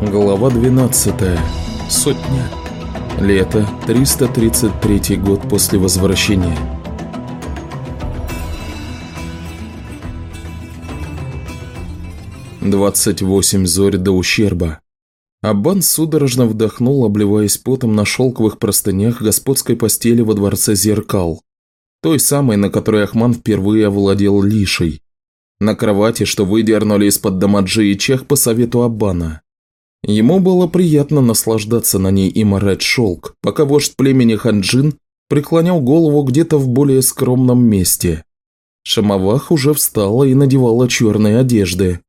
Глава 12. Сотня. Лето, 333 год после возвращения. Двадцать восемь зорь до ущерба. Аббан судорожно вдохнул, обливаясь потом на шелковых простынях господской постели во дворце зеркал. Той самой, на которой Ахман впервые овладел лишей. На кровати, что выдернули из-под дамаджи и чех по совету Аббана. Ему было приятно наслаждаться на ней и морать шелк, пока вождь племени Ханджин преклонял голову где-то в более скромном месте. Шамавах уже встала и надевала черные одежды.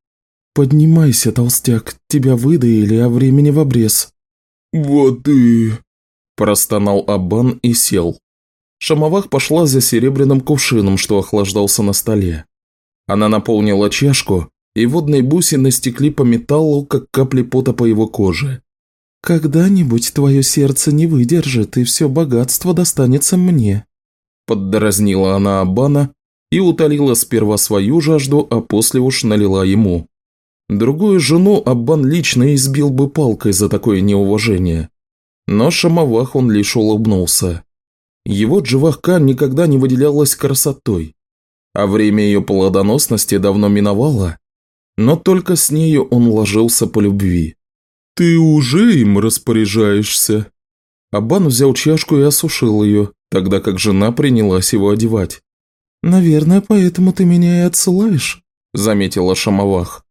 «Поднимайся, толстяк, тебя выдаили, а времени в обрез». «Вот и...» – простонал Аббан и сел. Шамавах пошла за серебряным кувшином, что охлаждался на столе. Она наполнила чашку, и водные бусины стекли по металлу, как капли пота по его коже. «Когда-нибудь твое сердце не выдержит, и все богатство достанется мне», – поддразнила она Абана и утолила сперва свою жажду, а после уж налила ему. Другую жену Аббан лично избил бы палкой за такое неуважение. Но Шамавах он лишь улыбнулся. Его Дживахка никогда не выделялась красотой, а время ее плодоносности давно миновало, но только с нею он ложился по любви. «Ты уже им распоряжаешься?» Абан взял чашку и осушил ее, тогда как жена принялась его одевать. «Наверное, поэтому ты меня и отсылаешь», – заметила Шамавах.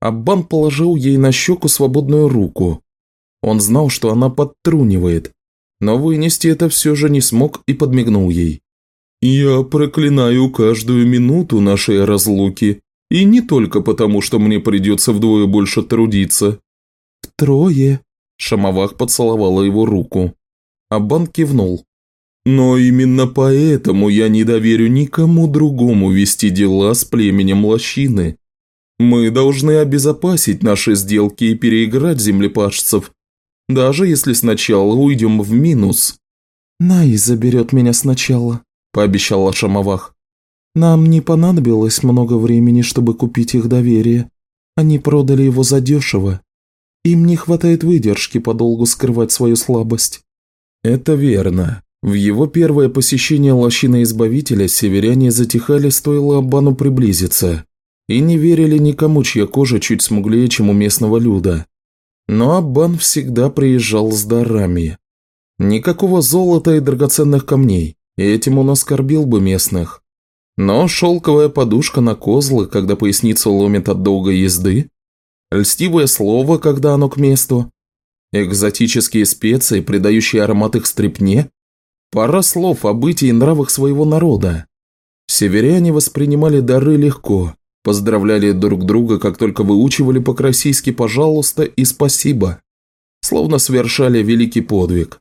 Аббан положил ей на щеку свободную руку. Он знал, что она подтрунивает, но вынести это все же не смог и подмигнул ей. «Я проклинаю каждую минуту нашей разлуки и не только потому, что мне придется вдвое больше трудиться». «Втрое», – Шамовах поцеловала его руку. Аббан кивнул. «Но именно поэтому я не доверю никому другому вести дела с племенем лощины. Мы должны обезопасить наши сделки и переиграть землепашцев, даже если сначала уйдем в минус». «Най заберет меня сначала», – пообещала Шамовах. Нам не понадобилось много времени, чтобы купить их доверие. Они продали его задешево. Им не хватает выдержки подолгу скрывать свою слабость. Это верно. В его первое посещение лощины Избавителя северяне затихали, стоило Аббану приблизиться, и не верили никому, чья кожа чуть смуглее, чем у местного люда. Но Аббан всегда приезжал с дарами. Никакого золота и драгоценных камней, этим он оскорбил бы местных. Но шелковая подушка на козлы, когда поясницу ломит от долгой езды, льстивое слово, когда оно к месту, экзотические специи, придающие аромат их стрепне, пара слов о бытии и нравах своего народа. Северяне воспринимали дары легко, поздравляли друг друга, как только выучивали по-красийски «пожалуйста» и «спасибо», словно совершали великий подвиг.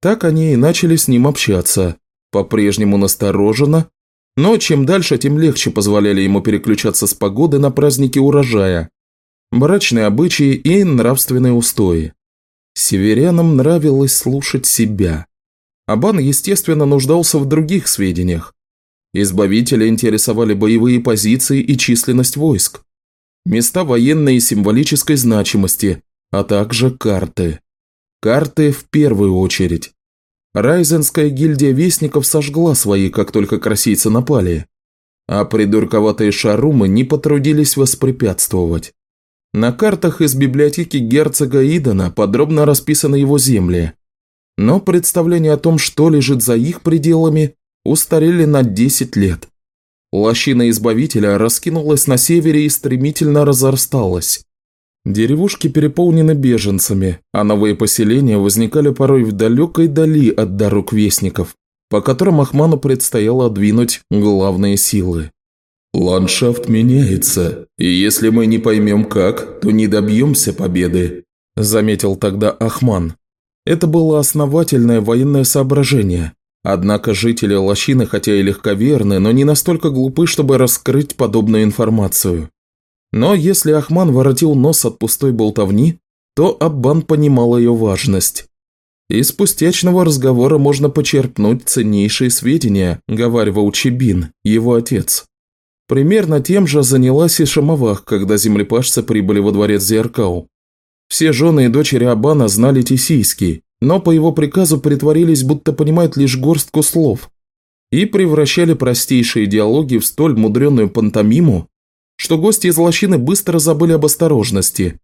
Так они и начали с ним общаться, по-прежнему настороженно, но чем дальше, тем легче позволяли ему переключаться с погоды на праздники урожая, брачные обычаи и нравственные устои. Северянам нравилось слушать себя. Абан, естественно, нуждался в других сведениях. Избавителя интересовали боевые позиции и численность войск, места военной и символической значимости, а также карты. Карты в первую очередь. Райзенская гильдия вестников сожгла свои, как только красийцы напали, а придурковатые шарумы не потрудились воспрепятствовать. На картах из библиотеки герцога Идана подробно расписаны его земли, но представление о том, что лежит за их пределами, устарели на 10 лет. Лощина Избавителя раскинулась на севере и стремительно разрасталась. Деревушки переполнены беженцами, а новые поселения возникали порой в далекой дали от дорог вестников, по которым Ахману предстояло двинуть главные силы. «Ландшафт меняется, и если мы не поймем как, то не добьемся победы», – заметил тогда Ахман. Это было основательное военное соображение, однако жители лощины хотя и легковерны, но не настолько глупы, чтобы раскрыть подобную информацию. Но если Ахман воротил нос от пустой болтовни, то Аббан понимал ее важность. Из пустячного разговора можно почерпнуть ценнейшие сведения, говаривал Чебин, его отец. Примерно тем же занялась и Шамовах, когда землепашцы прибыли во дворец Зеркал. Все жены и дочери Абана знали тисийский, но по его приказу притворились, будто понимают лишь горстку слов, и превращали простейшие диалоги в столь мудреную пантомиму, что гости из лощины быстро забыли об осторожности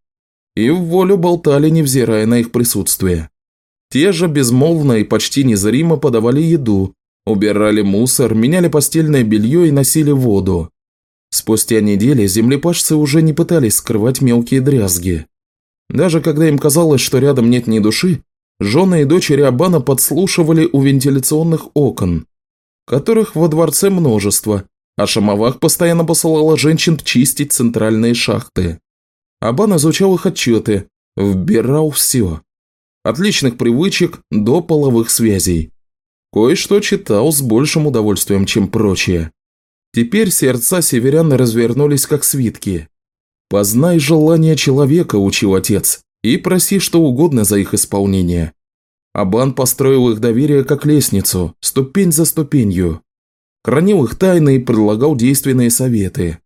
и в волю болтали, невзирая на их присутствие. Те же безмолвно и почти незримо подавали еду, убирали мусор, меняли постельное белье и носили воду. Спустя недели землепашцы уже не пытались скрывать мелкие дрязги. Даже когда им казалось, что рядом нет ни души, жены и дочери Абана подслушивали у вентиляционных окон, которых во дворце множество, а Шамовах постоянно посылала женщин чистить центральные шахты. Абан изучал их отчеты, вбирал все. От личных привычек до половых связей. Кое-что читал с большим удовольствием, чем прочее. Теперь сердца северян развернулись как свитки. «Познай желание человека», – учил отец, – «и проси что угодно за их исполнение». Абан построил их доверие как лестницу, ступень за ступенью. Хранил их тайны и предлагал действенные советы.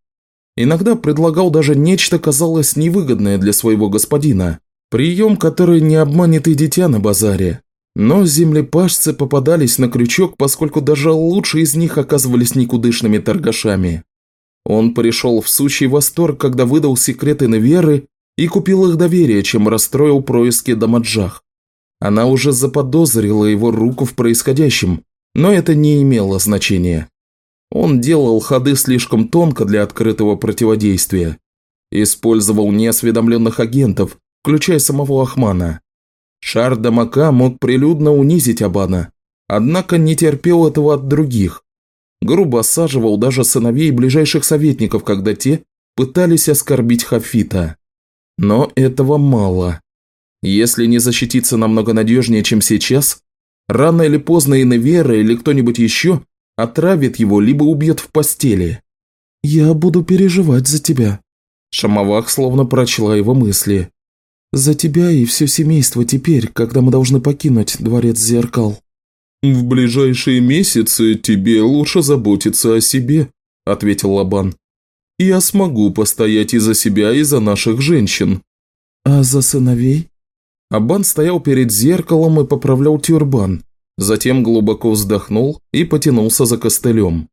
Иногда предлагал даже нечто, казалось, невыгодное для своего господина. Прием, который не обманет и дитя на базаре. Но землепашцы попадались на крючок, поскольку даже лучшие из них оказывались никудышными торгашами. Он пришел в сущий восторг, когда выдал секреты Неверы и купил их доверие, чем расстроил происки Дамаджах. Она уже заподозрила его руку в происходящем, но это не имело значения. Он делал ходы слишком тонко для открытого противодействия. Использовал неосведомленных агентов, включая самого Ахмана. Шар Дамака мог прилюдно унизить Абана, однако не терпел этого от других. Грубо осаживал даже сыновей ближайших советников, когда те пытались оскорбить Хафита. Но этого мало. Если не защититься намного надежнее, чем сейчас, рано или поздно и Невера или кто-нибудь еще отравит его, либо убьет в постели. «Я буду переживать за тебя». Шамовах словно прочла его мысли. «За тебя и все семейство теперь, когда мы должны покинуть дворец зеркал». «В ближайшие месяцы тебе лучше заботиться о себе», – ответил Лабан. «Я смогу постоять и за себя, и за наших женщин». «А за сыновей?» Абан стоял перед зеркалом и поправлял тюрбан, затем глубоко вздохнул и потянулся за костылем.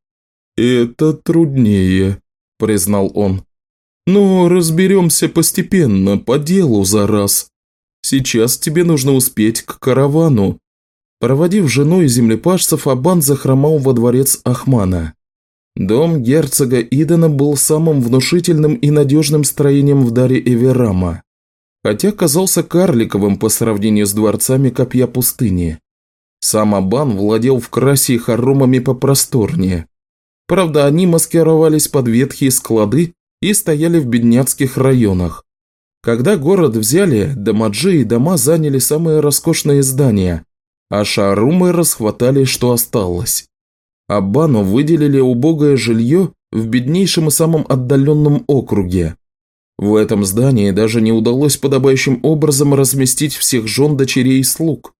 «Это труднее», – признал он. «Но разберемся постепенно, по делу за раз. Сейчас тебе нужно успеть к каравану». Проводив жену и землепашцев, Абан захромал во дворец Ахмана. Дом герцога Идена был самым внушительным и надежным строением в даре Эверама хотя казался карликовым по сравнению с дворцами Копья Пустыни. Сам Абан владел в красе и хоромами попросторнее. Правда, они маскировались под ветхие склады и стояли в бедняцких районах. Когда город взяли, Дамаджи и дома заняли самые роскошные здания, а шарумы расхватали, что осталось. Абану выделили убогое жилье в беднейшем и самом отдаленном округе, в этом здании даже не удалось подобающим образом разместить всех жен, дочерей и слуг.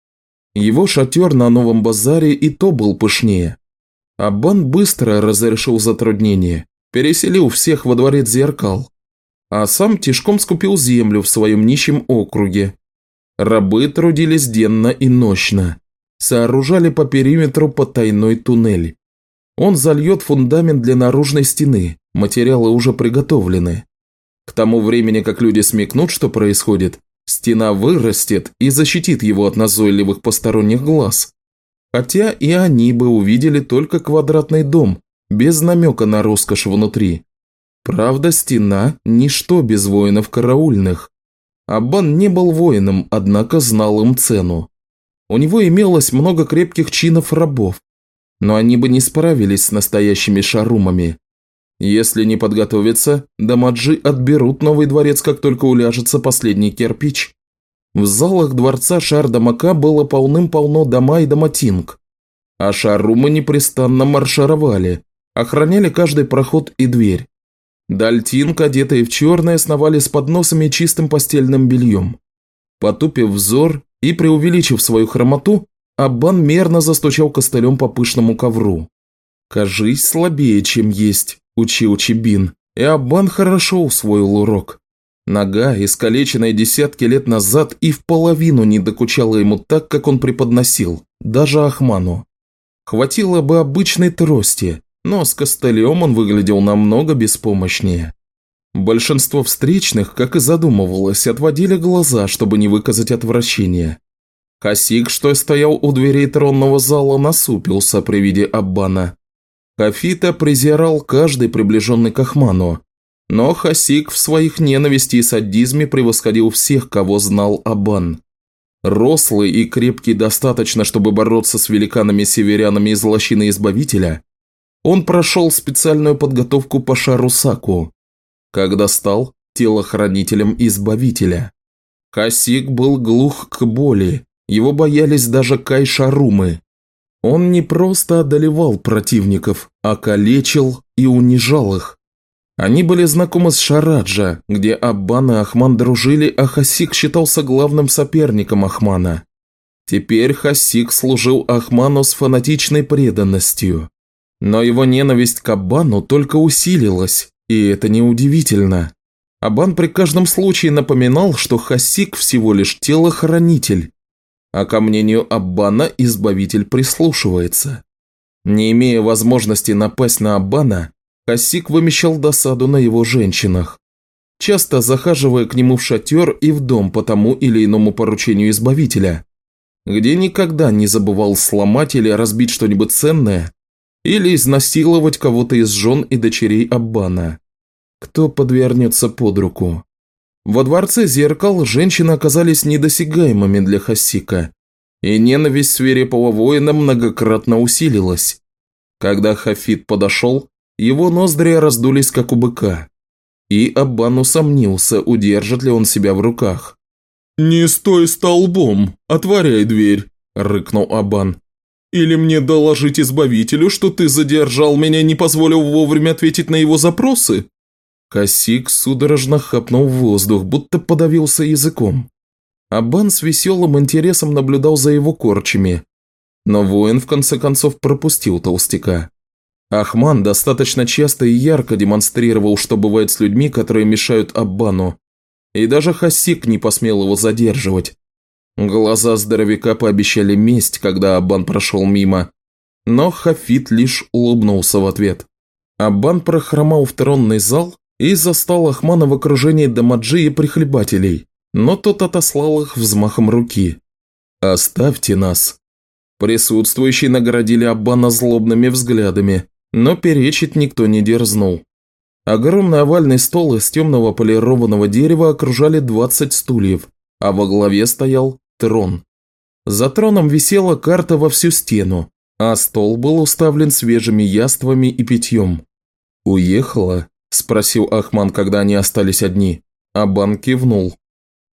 Его шатер на новом базаре и то был пышнее. Аббан быстро разрешил затруднение, переселил всех во дворец зеркал, а сам тишком скупил землю в своем нищем округе. Рабы трудились денно и ночно, сооружали по периметру потайной туннель. Он зальет фундамент для наружной стены, материалы уже приготовлены. К тому времени, как люди смекнут, что происходит, стена вырастет и защитит его от назойливых посторонних глаз. Хотя и они бы увидели только квадратный дом, без намека на роскошь внутри. Правда, стена – ничто без воинов караульных. Аббан не был воином, однако знал им цену. У него имелось много крепких чинов рабов, но они бы не справились с настоящими шарумами. Если не подготовиться, Дамаджи отберут новый дворец, как только уляжется последний кирпич. В залах дворца Шардамака было полным-полно дома и доматинг, а шарумы непрестанно маршировали, охраняли каждый проход и дверь. Дальтинг, одетые в черное, сновали с подносами чистым постельным бельем. Потупив взор и преувеличив свою хромоту, Аббан мерно застучал костылем по пышному ковру. «Кажись слабее, чем есть», – учил Чебин, и Аббан хорошо усвоил урок. Нога, искалеченная десятки лет назад, и в половину не докучала ему так, как он преподносил, даже Ахману. Хватило бы обычной трости, но с костылем он выглядел намного беспомощнее. Большинство встречных, как и задумывалось, отводили глаза, чтобы не выказать отвращения. Хасик, что стоял у дверей тронного зала, насупился при виде Аббана. Хафита презирал каждый приближенный к Ахману, но Хасик в своих ненависти и садизме превосходил всех, кого знал Абан. Рослый и крепкий достаточно, чтобы бороться с великанами-северянами из лощины Избавителя, он прошел специальную подготовку по шару Саку, когда стал телохранителем Избавителя. Хасик был глух к боли, его боялись даже кайшарумы. Он не просто одолевал противников, а калечил и унижал их. Они были знакомы с Шараджа, где Аббан и Ахман дружили, а Хасик считался главным соперником Ахмана. Теперь Хасик служил Ахману с фанатичной преданностью. Но его ненависть к Аббану только усилилась, и это неудивительно. Абан при каждом случае напоминал, что Хасик всего лишь телохранитель, а ко мнению Аббана избавитель прислушивается. Не имея возможности напасть на Аббана, Хасик вымещал досаду на его женщинах, часто захаживая к нему в шатер и в дом по тому или иному поручению избавителя, где никогда не забывал сломать или разбить что-нибудь ценное или изнасиловать кого-то из жен и дочерей Аббана. Кто подвернется под руку? Во дворце зеркал женщины оказались недосягаемыми для Хасика, и ненависть свирепого воина многократно усилилась. Когда Хафит подошел, его ноздри раздулись, как у быка. И Аббан усомнился, удержит ли он себя в руках. «Не стой столбом, отворяй дверь», – рыкнул Аббан. «Или мне доложить избавителю, что ты задержал меня, не позволил вовремя ответить на его запросы?» Косик судорожно хапнул воздух, будто подавился языком. Аббан с веселым интересом наблюдал за его корчами. Но воин в конце концов пропустил толстяка. Ахман достаточно часто и ярко демонстрировал, что бывает с людьми, которые мешают Аббану. И даже Хасик не посмел его задерживать. Глаза здоровяка пообещали месть, когда Аббан прошел мимо. Но Хафит лишь улыбнулся в ответ. Аббан прохромал в тронный зал и застал Ахмана в окружении дамаджи и прихлебателей, но тот отослал их взмахом руки. «Оставьте нас». Присутствующие наградили Аббана злобными взглядами, но перечить никто не дерзнул. Огромный овальный стол из темного полированного дерева окружали 20 стульев, а во главе стоял трон. За троном висела карта во всю стену, а стол был уставлен свежими яствами и питьем. «Уехала?» – спросил Ахман, когда они остались одни. Абан кивнул.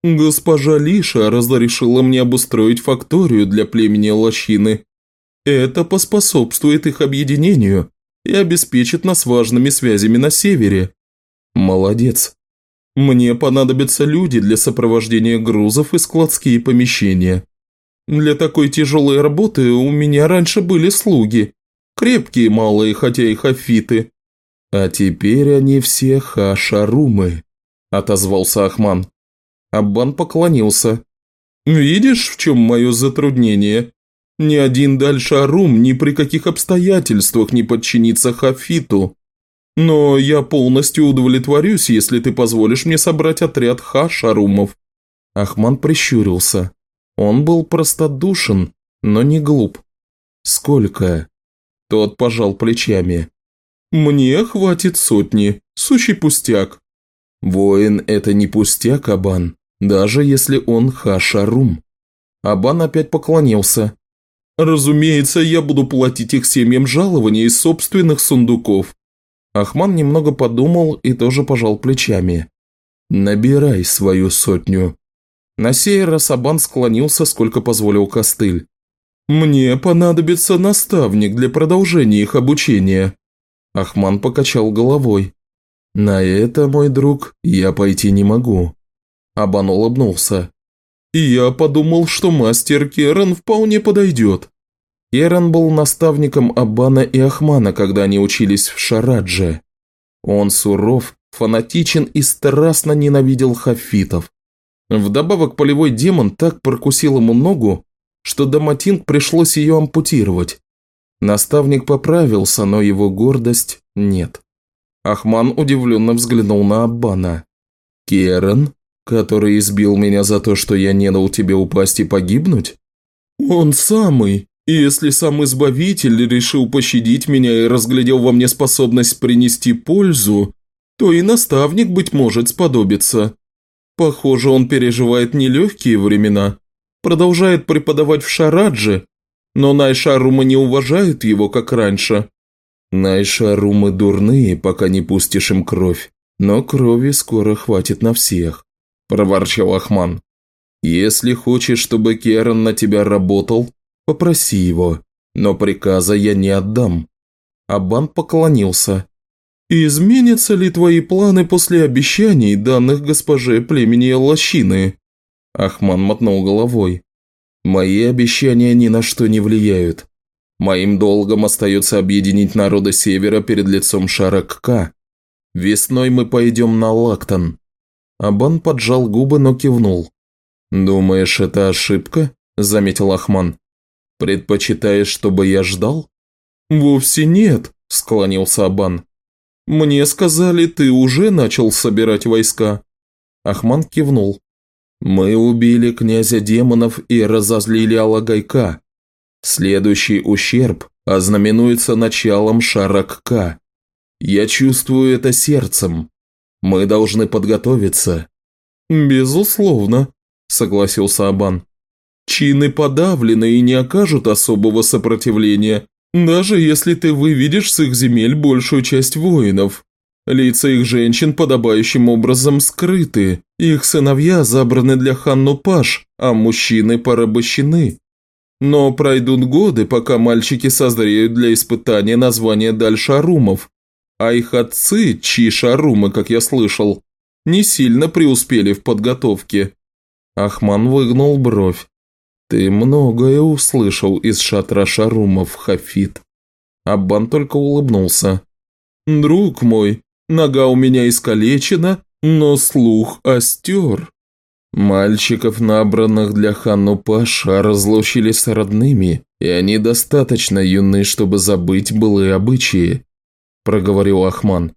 «Госпожа Лиша разрешила мне обустроить факторию для племени Лощины. Это поспособствует их объединению и обеспечит нас важными связями на севере. Молодец. Мне понадобятся люди для сопровождения грузов и складские помещения. Для такой тяжелой работы у меня раньше были слуги. Крепкие малые, хотя и хафиты. А теперь они все хашарумы, отозвался Ахман. Аббан поклонился. «Видишь, в чем мое затруднение? Ни один дальше Арум ни при каких обстоятельствах не подчинится Хафиту. Но я полностью удовлетворюсь, если ты позволишь мне собрать отряд Ха-Шарумов». Ахман прищурился. Он был простодушен, но не глуп. «Сколько?» Тот пожал плечами. «Мне хватит сотни, сущий пустяк». «Воин – это не пустяк, Абан, даже если он Ха-Шарум». Абан опять поклонился. Разумеется, я буду платить их семьям жалования из собственных сундуков. Ахман немного подумал и тоже пожал плечами. «Набирай свою сотню». На сей раз Абан склонился, сколько позволил костыль. «Мне понадобится наставник для продолжения их обучения». Ахман покачал головой. «На это, мой друг, я пойти не могу». Абан улыбнулся. И я подумал, что мастер Керан вполне подойдет. Керан был наставником Абана и Ахмана, когда они учились в Шарадже. Он суров фанатичен и страстно ненавидел хафитов. Вдобавок полевой демон так прокусил ему ногу, что Даматинг пришлось ее ампутировать. Наставник поправился, но его гордость нет. Ахман удивленно взглянул на Аббана. «Керен, который избил меня за то, что я не дал тебе упасть и погибнуть?» «Он самый. И если сам Избавитель решил пощадить меня и разглядел во мне способность принести пользу, то и наставник, быть может, сподобится. Похоже, он переживает нелегкие времена, продолжает преподавать в Шарадже, но Найшарумы не уважают его, как раньше. Найшарумы дурные, пока не пустишь им кровь, но крови скоро хватит на всех, проворчал Ахман. Если хочешь, чтобы Керан на тебя работал, попроси его, но приказа я не отдам. Абан поклонился. «Изменятся ли твои планы после обещаний, данных госпоже племени Лощины?» Ахман мотнул головой. «Мои обещания ни на что не влияют. Моим долгом остается объединить народы Севера перед лицом Шаракка. Весной мы пойдем на Лактон». Абан поджал губы, но кивнул. «Думаешь, это ошибка?» – заметил Ахман. «Предпочитаешь, чтобы я ждал?» «Вовсе нет», – склонился Абан. «Мне сказали, ты уже начал собирать войска». Ахман кивнул. «Мы убили князя демонов и разозлили Алагайка. Следующий ущерб ознаменуется началом Шаракка. Я чувствую это сердцем. Мы должны подготовиться». «Безусловно», – согласился Абан. «Чины подавлены и не окажут особого сопротивления, даже если ты выведешь с их земель большую часть воинов. Лица их женщин подобающим образом скрыты, их сыновья забраны для Ханну Паш, а мужчины порабощены. Но пройдут годы, пока мальчики созреют для испытания названия Дальшарумов, а их отцы, чьи шарумы, как я слышал, не сильно преуспели в подготовке. Ахман выгнул бровь. «Ты многое услышал из шатра шарумов, Хафит». Аббан только улыбнулся. «Друг мой, нога у меня искалечена, но слух остер». Мальчиков, набранных для Ханну Паша, разлучили с родными, и они достаточно юны, чтобы забыть былые обычаи, проговорил Ахман.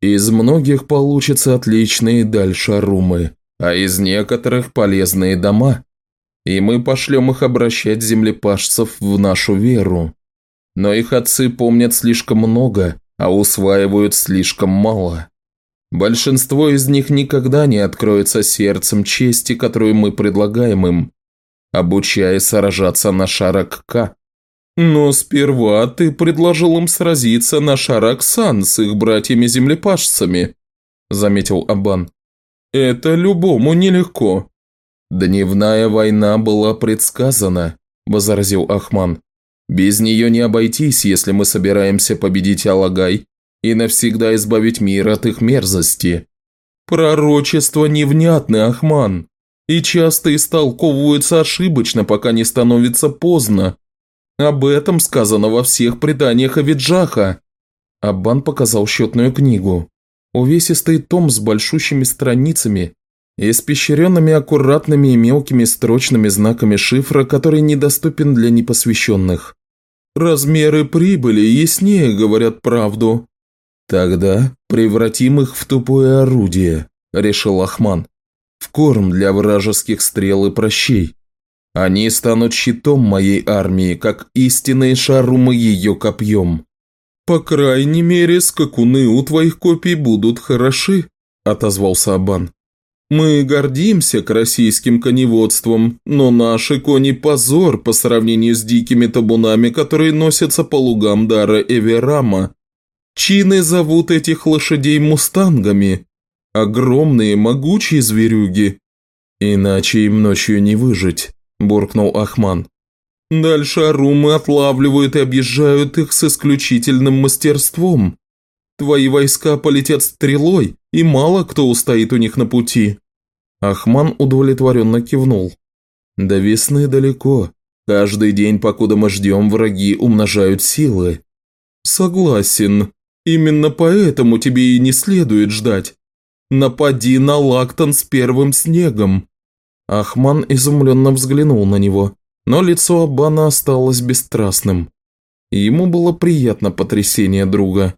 Из многих получатся отличные дальше румы, а из некоторых полезные дома и мы пошлем их обращать землепашцев в нашу веру. Но их отцы помнят слишком много, а усваивают слишком мало. Большинство из них никогда не откроется сердцем чести, которую мы предлагаем им, обучая сражаться на Шарак-Ка. Но сперва ты предложил им сразиться на Шарак-Сан с их братьями-землепашцами, заметил Абан. Это любому нелегко. «Дневная война была предсказана», – возразил Ахман. «Без нее не обойтись, если мы собираемся победить Алагай и навсегда избавить мир от их мерзости». «Пророчества невнятны, Ахман, и часто истолковываются ошибочно, пока не становится поздно. Об этом сказано во всех преданиях о Виджаха». Аббан показал счетную книгу. Увесистый том с большущими страницами испещренными аккуратными и мелкими строчными знаками шифра, который недоступен для непосвященных. Размеры прибыли яснее говорят правду. Тогда превратим их в тупое орудие, решил Ахман, в корм для вражеских стрел и прощей. Они станут щитом моей армии, как истинные шарумы ее копьем. По крайней мере, скакуны у твоих копий будут хороши, отозвался Абан. Мы гордимся российским коневодством, но наши кони – позор по сравнению с дикими табунами, которые носятся по лугам Дара Эверама. Чины зовут этих лошадей мустангами. Огромные, могучие зверюги. Иначе им ночью не выжить, буркнул Ахман. Дальше арумы отлавливают и объезжают их с исключительным мастерством. Твои войска полетят стрелой, и мало кто устоит у них на пути». Ахман удовлетворенно кивнул. «До весны далеко. Каждый день, покуда мы ждем, враги умножают силы». «Согласен. Именно поэтому тебе и не следует ждать. Напади на Лактон с первым снегом». Ахман изумленно взглянул на него, но лицо Абана осталось бесстрастным. Ему было приятно потрясение друга.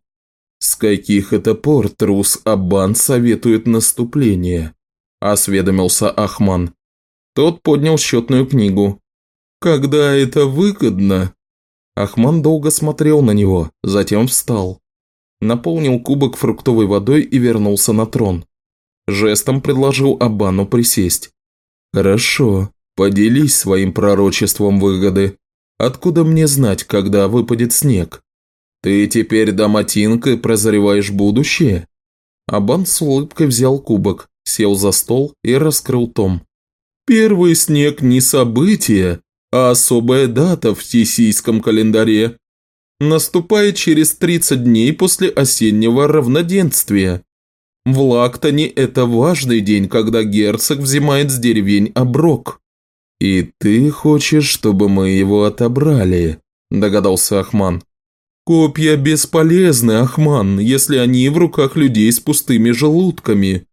«С каких это пор трус Абан советует наступление?» – осведомился Ахман. Тот поднял счетную книгу. «Когда это выгодно?» Ахман долго смотрел на него, затем встал. Наполнил кубок фруктовой водой и вернулся на трон. Жестом предложил Абану присесть. «Хорошо, поделись своим пророчеством выгоды. Откуда мне знать, когда выпадет снег? Ты теперь доматинкой прозреваешь будущее?» Абан с улыбкой взял кубок, сел за стол и раскрыл том. «Первый снег не событие, а особая дата в тисийском календаре. Наступает через 30 дней после осеннего равноденствия. В Лактоне это важный день, когда герцог взимает с деревень оброк. «И ты хочешь, чтобы мы его отобрали?» – догадался Ахман. «Копья бесполезны, Ахман, если они в руках людей с пустыми желудками.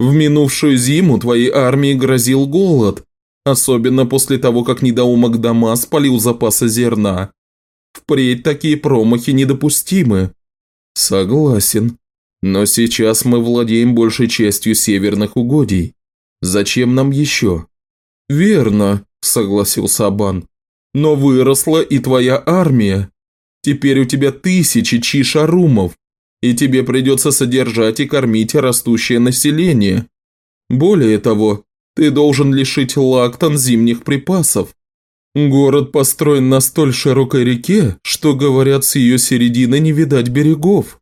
В минувшую зиму твоей армии грозил голод, особенно после того, как недоумок дома спалил запасы зерна. Впредь такие промахи недопустимы». «Согласен», но сейчас мы владеем большей частью северных угодий. Зачем нам еще?» «Верно», – согласился Абан. «Но выросла и твоя армия. Теперь у тебя тысячи чишарумов, и тебе придется содержать и кормить растущее население. Более того, ты должен лишить Лактон зимних припасов. Город построен на столь широкой реке, что, говорят, с ее середины не видать берегов.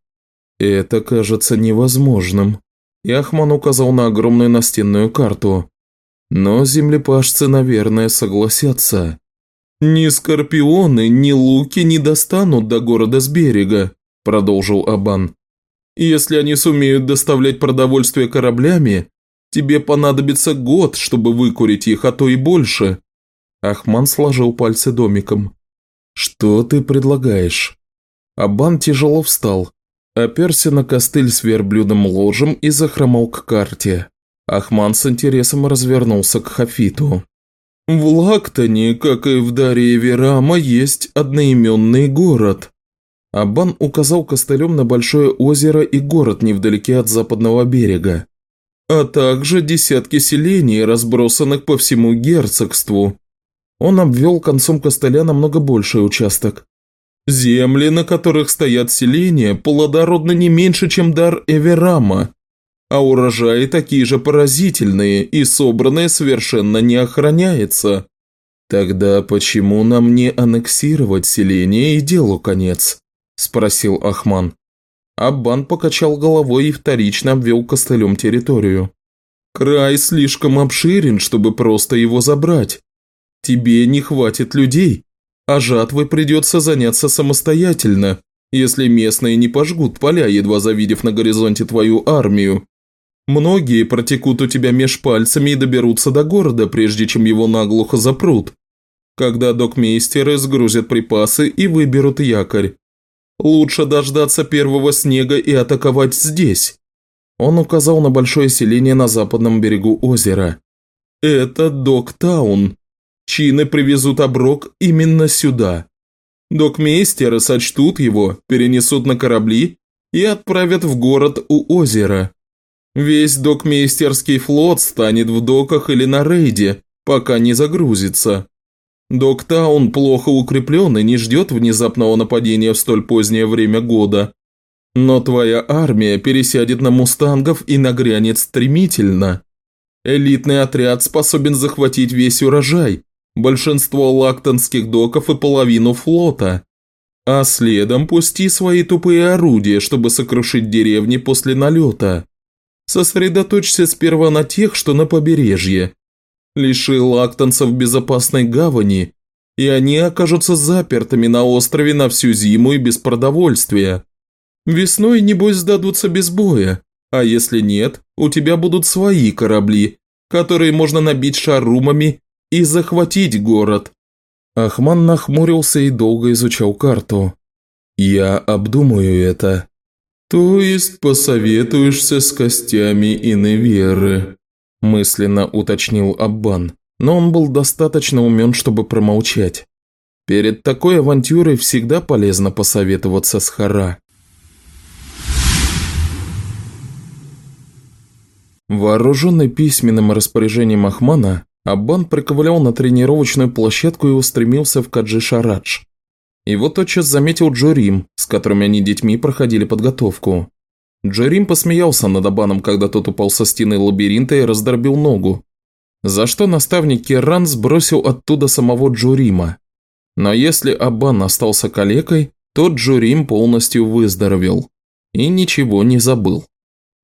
Это кажется невозможным. И Ахман указал на огромную настенную карту. Но землепашцы, наверное, согласятся. «Ни скорпионы, ни луки не достанут до города с берега», – продолжил Абан. «Если они сумеют доставлять продовольствие кораблями, тебе понадобится год, чтобы выкурить их, а то и больше». Ахман сложил пальцы домиком. «Что ты предлагаешь?» Абан тяжело встал, оперся на костыль с верблюдом ложем и захромал к карте. Ахман с интересом развернулся к Хафиту. «В Лактоне, как и в Дарье Верама, есть одноименный город». Абан указал костылем на большое озеро и город невдалеке от западного берега, а также десятки селений, разбросанных по всему герцогству. Он обвел концом костыля намного больший участок. Земли, на которых стоят селения, плодородны не меньше, чем дар Эверама, а урожаи такие же поразительные и собранные совершенно не охраняется. Тогда почему нам не аннексировать селение и делу конец? Спросил Ахман. Аббан покачал головой и вторично обвел костылем территорию. Край слишком обширен, чтобы просто его забрать. Тебе не хватит людей, а жатвой придется заняться самостоятельно, если местные не пожгут поля, едва завидев на горизонте твою армию. Многие протекут у тебя меж пальцами и доберутся до города, прежде чем его наглухо запрут. Когда докмейстеры сгрузят припасы и выберут якорь. Лучше дождаться первого снега и атаковать здесь. Он указал на большое селение на западном берегу озера. Это Доктаун. Чины привезут оброк именно сюда. Докмейстеры сочтут его, перенесут на корабли и отправят в город у озера. Весь докмейстерский флот станет в доках или на рейде, пока не загрузится. Доктаун плохо укреплен и не ждет внезапного нападения в столь позднее время года. Но твоя армия пересядет на мустангов и нагрянет стремительно. Элитный отряд способен захватить весь урожай, большинство лактонских доков и половину флота. А следом пусти свои тупые орудия, чтобы сокрушить деревни после налета. Сосредоточься сперва на тех, что на побережье. Лиши лактонцев безопасной гавани, и они окажутся запертыми на острове на всю зиму и без продовольствия. Весной, небось, сдадутся без боя, а если нет, у тебя будут свои корабли, которые можно набить шарумами и захватить город». Ахман нахмурился и долго изучал карту. «Я обдумаю это», «То есть посоветуешься с костями Иневеры?» – мысленно уточнил Аббан, но он был достаточно умен, чтобы промолчать. Перед такой авантюрой всегда полезно посоветоваться с Хара. Вооруженный письменным распоряжением Ахмана, Аббан приковылял на тренировочную площадку и устремился в Каджи-Шарадж. Его тотчас заметил Джорим, с которыми они детьми проходили подготовку. Джорим посмеялся над Абаном, когда тот упал со стены лабиринта и раздробил ногу, за что наставник Керран сбросил оттуда самого Джурима. Но если Абан остался калекой, то Джурим полностью выздоровел и ничего не забыл.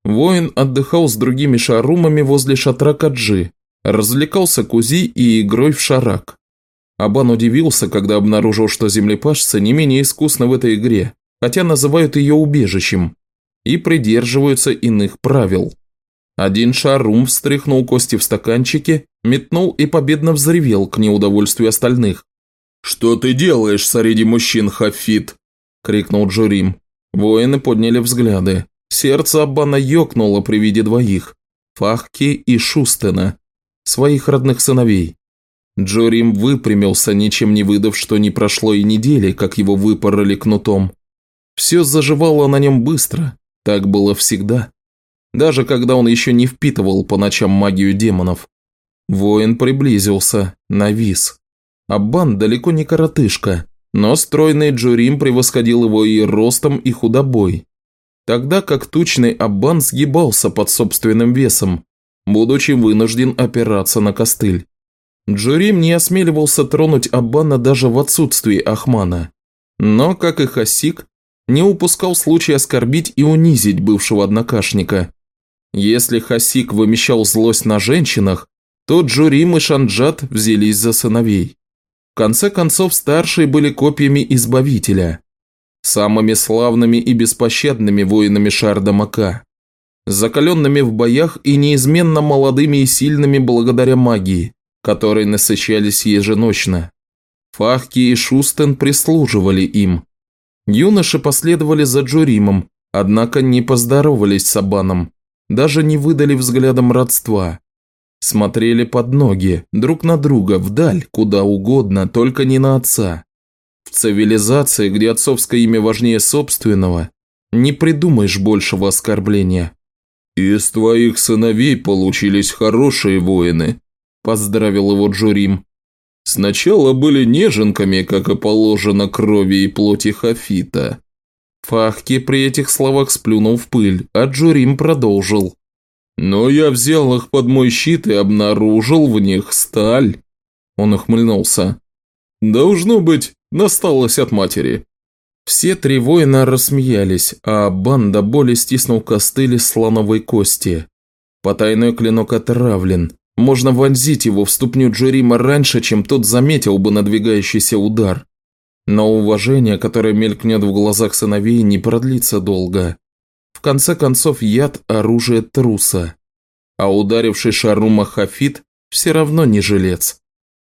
Воин отдыхал с другими шарумами возле шатра Каджи, развлекался кузи и игрой в шарак. Абан удивился, когда обнаружил, что землепашцы не менее искусны в этой игре, хотя называют ее убежищем, и придерживаются иных правил. Один шарум встряхнул кости в стаканчике, метнул и победно взревел к неудовольствию остальных. «Что ты делаешь среди мужчин, Хафит?» – крикнул Джурим. Воины подняли взгляды. Сердце Аббана ёкнуло при виде двоих – Фахки и Шустена, своих родных сыновей. Джорим выпрямился, ничем не выдав, что не прошло и недели, как его выпороли кнутом. Все заживало на нем быстро, так было всегда. Даже когда он еще не впитывал по ночам магию демонов. Воин приблизился, навис. Аббан далеко не коротышка, но стройный Джурим превосходил его и ростом, и худобой тогда как тучный Аббан сгибался под собственным весом, будучи вынужден опираться на костыль. Джурим не осмеливался тронуть Аббана даже в отсутствии Ахмана, но, как и Хасик, не упускал случая оскорбить и унизить бывшего однокашника. Если Хасик вымещал злость на женщинах, то Джурим и Шанджат взялись за сыновей. В конце концов, старшие были копьями Избавителя, самыми славными и беспощадными воинами Шарда Мака, закаленными в боях и неизменно молодыми и сильными благодаря магии, которой насыщались еженочно. Фахки и Шустен прислуживали им. Юноши последовали за Джуримом, однако не поздоровались с Абаном, даже не выдали взглядом родства. Смотрели под ноги, друг на друга, вдаль, куда угодно, только не на отца. В цивилизации, где отцовское имя важнее собственного, не придумаешь большего оскорбления. «Из твоих сыновей получились хорошие воины», – поздравил его Джурим. «Сначала были неженками, как и положено крови и плоти Хафита». Фахки при этих словах сплюнул в пыль, а Джурим продолжил. «Но я взял их под мой щит и обнаружил в них сталь». Он ухмыльнулся. «Должно быть, Досталось от матери». Все три воина рассмеялись, а банда боли стиснул костыли слоновой кости. Потайной клинок отравлен. Можно вонзить его в ступню Джерима раньше, чем тот заметил бы надвигающийся удар. Но уважение, которое мелькнет в глазах сыновей, не продлится долго. В конце концов, яд – оружие труса. А ударивший Шарума Хафит все равно не жилец.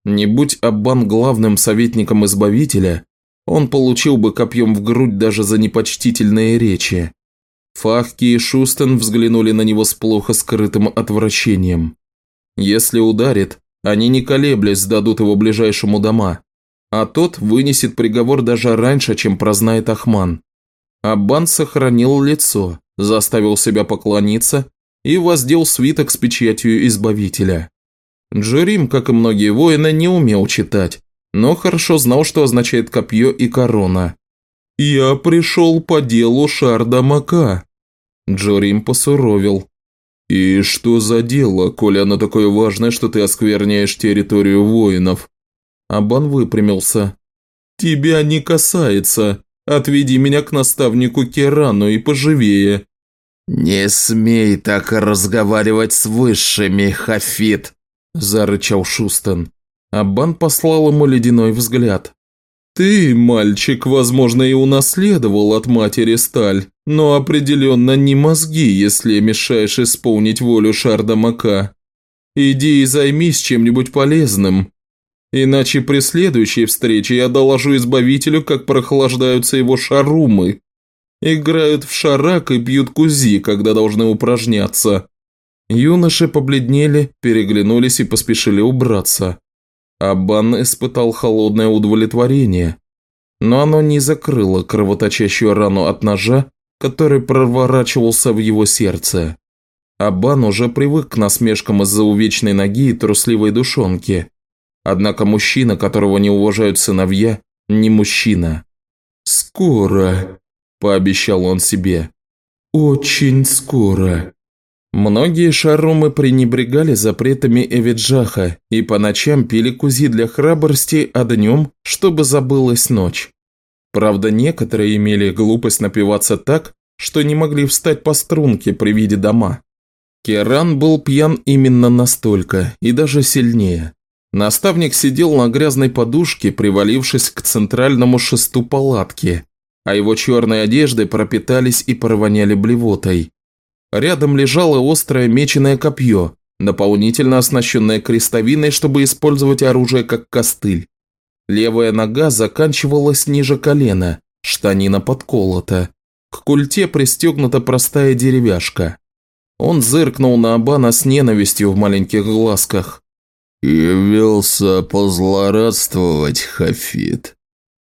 Не будь Аббан главным советником Избавителя, он получил бы копьем в грудь даже за непочтительные речи. Фахки и Шустен взглянули на него с плохо скрытым отвращением. Если ударит, они не колеблясь сдадут его ближайшему дома, а тот вынесет приговор даже раньше, чем прознает Ахман. Аббан сохранил лицо, заставил себя поклониться и воздел свиток с печатью Избавителя. Джерим, как и многие воины, не умел читать, но хорошо знал, что означает копье и корона. «Я пришел по делу Шарда Мака». Джорим посуровил. «И что за дело, коли оно такое важное, что ты оскверняешь территорию воинов?» Абан выпрямился. «Тебя не касается. Отведи меня к наставнику Керану и поживее». «Не смей так разговаривать с высшими, Хафит!» – зарычал Шустен. Аббан послал ему ледяной взгляд. «Ты, мальчик, возможно, и унаследовал от матери сталь, но определенно не мозги, если мешаешь исполнить волю Шарда Мака. Иди и займись чем-нибудь полезным. Иначе при следующей встрече я доложу Избавителю, как прохлаждаются его шарумы». Играют в шарак и бьют кузи, когда должны упражняться». Юноши побледнели, переглянулись и поспешили убраться. Абан испытал холодное удовлетворение, но оно не закрыло кровоточащую рану от ножа, который проворачивался в его сердце. Абан уже привык к насмешкам из-за увечной ноги и трусливой душонки. Однако мужчина, которого не уважают сыновья, не мужчина. «Скоро», – пообещал он себе. «Очень скоро». Многие шарумы пренебрегали запретами Эвиджаха и по ночам пили кузи для храбрости, а днем, чтобы забылась ночь. Правда, некоторые имели глупость напиваться так, что не могли встать по струнке при виде дома. Керан был пьян именно настолько, и даже сильнее. Наставник сидел на грязной подушке, привалившись к центральному шесту палатки, а его черные одежды пропитались и провоняли блевотой. Рядом лежало острое меченое копье, дополнительно оснащенное крестовиной, чтобы использовать оружие как костыль. Левая нога заканчивалась ниже колена, штанина подколота. К культе пристегнута простая деревяшка. Он зыркнул на Абана с ненавистью в маленьких глазках. «Явился позлорадствовать, Хафит.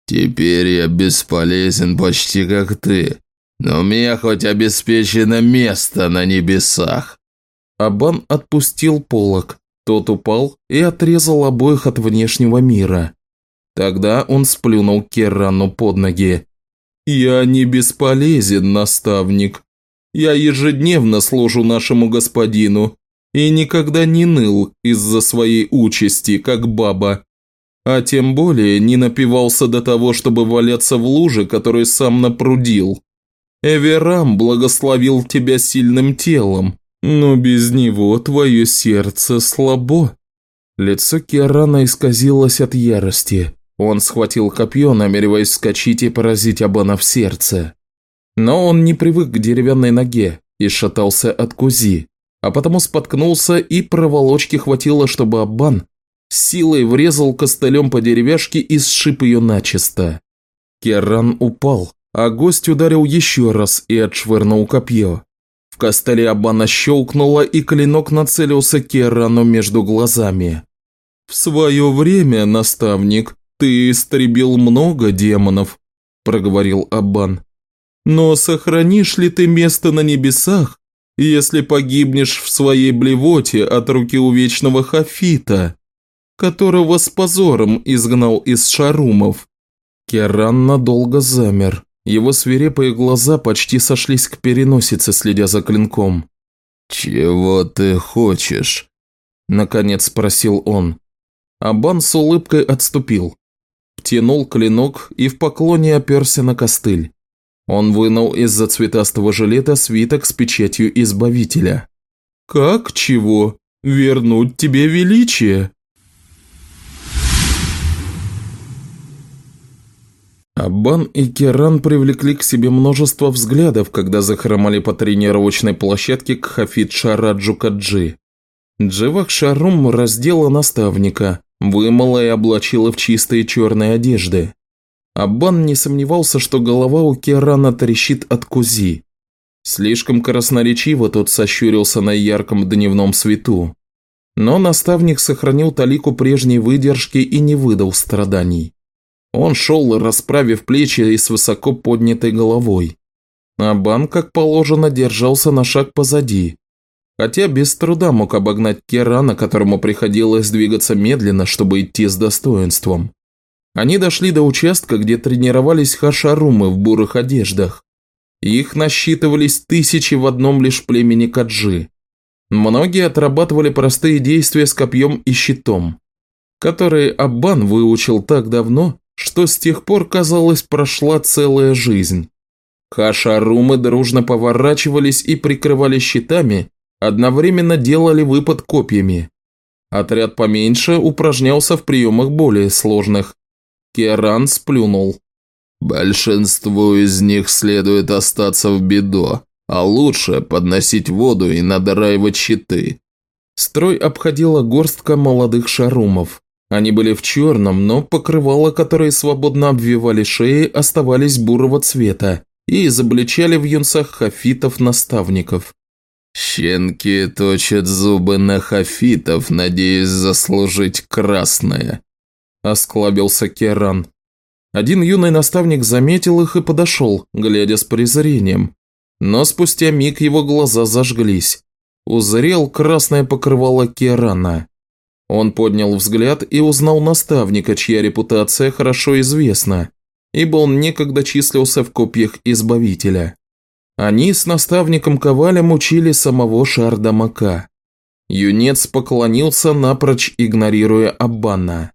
Теперь я бесполезен почти как ты, но меня хоть обеспечено место на небесах». Абан отпустил полок, тот упал и отрезал обоих от внешнего мира. Тогда он сплюнул Керрану под ноги. «Я не бесполезен, наставник. Я ежедневно служу нашему господину и никогда не ныл из-за своей участи, как баба. А тем более не напивался до того, чтобы валяться в луже, который сам напрудил. Эверам благословил тебя сильным телом, но без него твое сердце слабо». Лицо Киарана исказилось от ярости. Он схватил копье, намереваясь вскочить и поразить Абана в сердце. Но он не привык к деревянной ноге и шатался от кузи, а потому споткнулся и проволочки хватило, чтобы Аббан силой врезал костылем по деревяшке и сшиб ее начисто. Керран упал, а гость ударил еще раз и отшвырнул копье. В костыле Аббана щелкнуло, и клинок нацелился Керрану между глазами. «В свое время, наставник, «Ты истребил много демонов», – проговорил Аббан. «Но сохранишь ли ты место на небесах, если погибнешь в своей блевоте от руки увечного Хафита, которого с позором изгнал из шарумов?» Керан надолго замер. Его свирепые глаза почти сошлись к переносице, следя за клинком. «Чего ты хочешь?» – наконец спросил он. Абан с улыбкой отступил втянул клинок и в поклоне оперся на костыль. Он вынул из-за цветастого жилета свиток с печатью Избавителя. «Как чего? Вернуть тебе величие!» Аббан и Керан привлекли к себе множество взглядов, когда захромали по тренировочной площадке к Хафид Шараджу Каджи. Дживак Шарум раздела наставника, Вымыла и облачила в чистые черные одежды. Аббан не сомневался, что голова у Керана трещит от кузи. Слишком красноречиво тот сощурился на ярком дневном свету. Но наставник сохранил талику прежней выдержки и не выдал страданий. Он шел, расправив плечи и с высоко поднятой головой. Абан, как положено, держался на шаг позади, хотя без труда мог обогнать Керана, которому приходилось двигаться медленно, чтобы идти с достоинством. Они дошли до участка, где тренировались хашарумы в бурых одеждах. Их насчитывались тысячи в одном лишь племени Каджи. Многие отрабатывали простые действия с копьем и щитом, которые Аббан выучил так давно, что с тех пор, казалось, прошла целая жизнь. Хашарумы дружно поворачивались и прикрывали щитами, одновременно делали выпад копьями. Отряд поменьше упражнялся в приемах более сложных. Керан сплюнул. «Большинству из них следует остаться в бедо, а лучше подносить воду и надраивать щиты». Строй обходила горстка молодых шарумов. Они были в черном, но покрывала, которые свободно обвивали шеи, оставались бурого цвета, и изобличали в юнцах хафитов-наставников. «Щенки точат зубы на хафитов, надеясь заслужить красное», – осклабился Керан. Один юный наставник заметил их и подошел, глядя с презрением. Но спустя миг его глаза зажглись. Узрел красное покрывало Керана. Он поднял взгляд и узнал наставника, чья репутация хорошо известна, ибо он некогда числился в копьях Избавителя. Они с наставником Ковалем учили самого Шардамака. Юнец поклонился напрочь, игнорируя Аббана.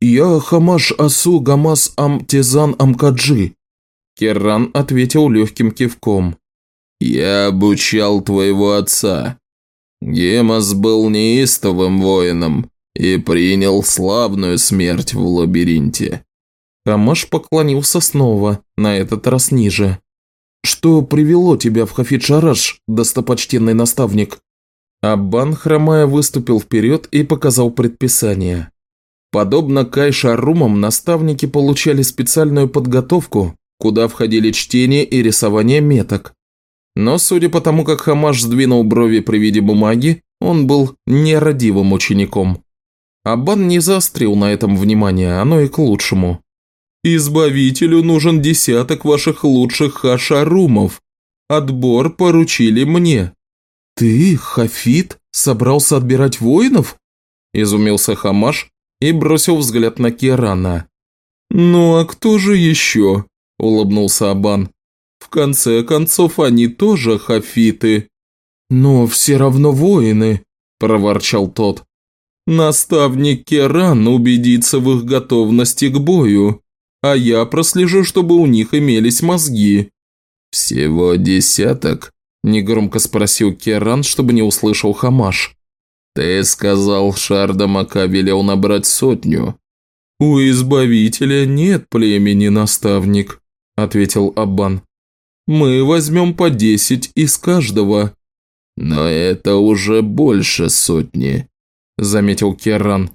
«Я Хамаш Асу Гамас Амтезан Амкаджи», Керран ответил легким кивком. «Я обучал твоего отца. Гемас был неистовым воином и принял славную смерть в лабиринте». Камаш поклонился снова, на этот раз ниже. «Что привело тебя в Хафидшараш, достопочтенный наставник?» Аббан, хромая, выступил вперед и показал предписание. Подобно Кайшарумам, наставники получали специальную подготовку, куда входили чтение и рисование меток, но судя по тому, как Хамаш сдвинул брови при виде бумаги, он был нерадивым учеником. Аббан не заострил на этом внимание, оно и к лучшему. «Избавителю нужен десяток ваших лучших хашарумов. Отбор поручили мне». «Ты, Хафит, собрался отбирать воинов?» – изумился Хамаш и бросил взгляд на Керана. «Ну а кто же еще?» – улыбнулся Абан. В конце концов, они тоже хафиты». «Но все равно воины», – проворчал тот. «Наставник Керан убедится в их готовности к бою, а я прослежу, чтобы у них имелись мозги». «Всего десяток?» – негромко спросил Керан, чтобы не услышал Хамаш. «Ты сказал, Шарда Мака велел набрать сотню». «У Избавителя нет племени, наставник», – ответил Аббан. Мы возьмем по десять из каждого». «Но это уже больше сотни», – заметил Керран.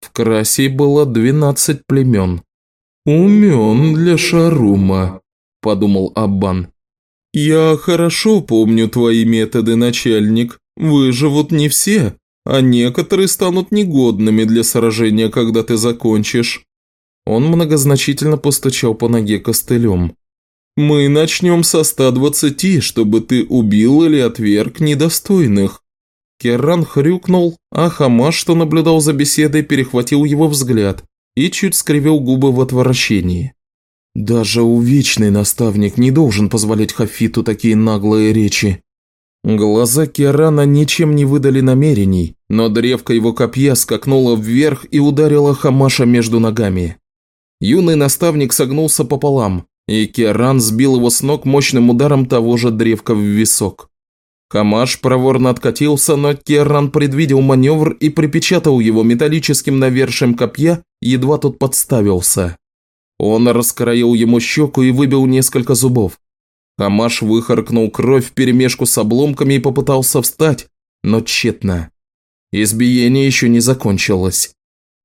В Красе было двенадцать племен. «Умен для Шарума», – подумал Аббан. «Я хорошо помню твои методы, начальник. Выживут не все, а некоторые станут негодными для сражения, когда ты закончишь». Он многозначительно постучал по ноге костылем. Мы начнем со 120, чтобы ты убил или отверг недостойных». Керран хрюкнул, а Хамаш, что наблюдал за беседой, перехватил его взгляд и чуть скривил губы в отвращении. Даже увечный наставник не должен позволять Хафиту такие наглые речи. Глаза Керана ничем не выдали намерений, но древко его копья скакнуло вверх и ударило Хамаша между ногами. Юный наставник согнулся пополам, и Керан сбил его с ног мощным ударом того же древка в висок. Хамаш проворно откатился, но Керран предвидел маневр и припечатал его металлическим навершием копья, едва тот подставился. Он раскроил ему щеку и выбил несколько зубов. Хамаш выхаркнул кровь в перемешку с обломками и попытался встать, но тщетно. Избиение еще не закончилось.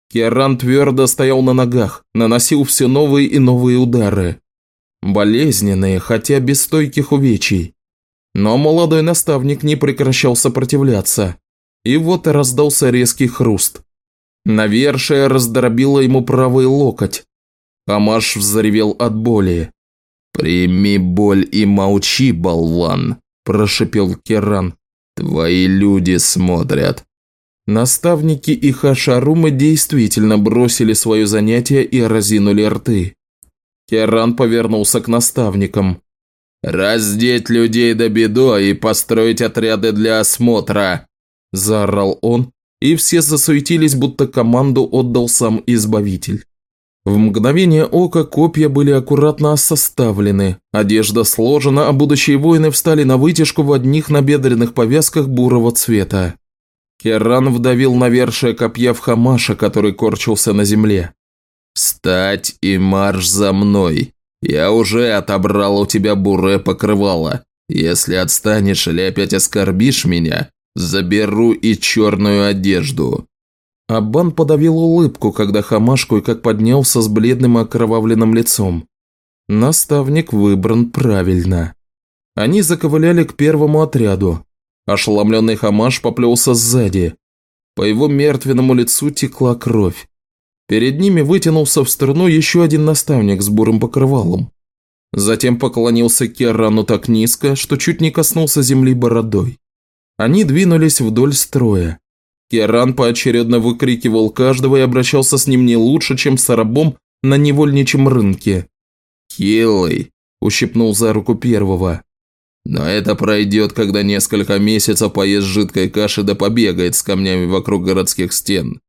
Керран твердо стоял на ногах, наносил все новые и новые удары. Болезненные, хотя без стойких увечий. Но молодой наставник не прекращал сопротивляться. И вот раздался резкий хруст. Навершие раздробило ему правый локоть. Амаш взревел от боли. «Прими боль и молчи, болван!» – прошипел Керан. «Твои люди смотрят». Наставники и Хашарумы действительно бросили свое занятие и разинули рты. Керан повернулся к наставникам. «Раздеть людей до бедо и построить отряды для осмотра!» – заорал он, и все засуетились, будто команду отдал сам Избавитель. В мгновение ока копья были аккуратно составлены, одежда сложена, а будущие воины встали на вытяжку в одних набедренных повязках бурого цвета. Керран вдавил навершие копья в Хамаша, который корчился на земле. «Встать и марш за мной. Я уже отобрал у тебя буре покрывало. Если отстанешь или опять оскорбишь меня, заберу и черную одежду». Аббан подавил улыбку, когда Хамаш кое-как поднялся с бледным окровавленным лицом. Наставник выбран правильно. Они заковыляли к первому отряду. Ошеломленный Хамаш поплелся сзади. По его мертвенному лицу текла кровь. Перед ними вытянулся в сторону еще один наставник с бурым покрывалом. Затем поклонился Керрану так низко, что чуть не коснулся земли бородой. Они двинулись вдоль строя. Керран поочередно выкрикивал каждого и обращался с ним не лучше, чем с рабом на невольничьем рынке. «Хилый», – ущипнул за руку первого. «Но это пройдет, когда несколько месяцев поест жидкой каши да побегает с камнями вокруг городских стен.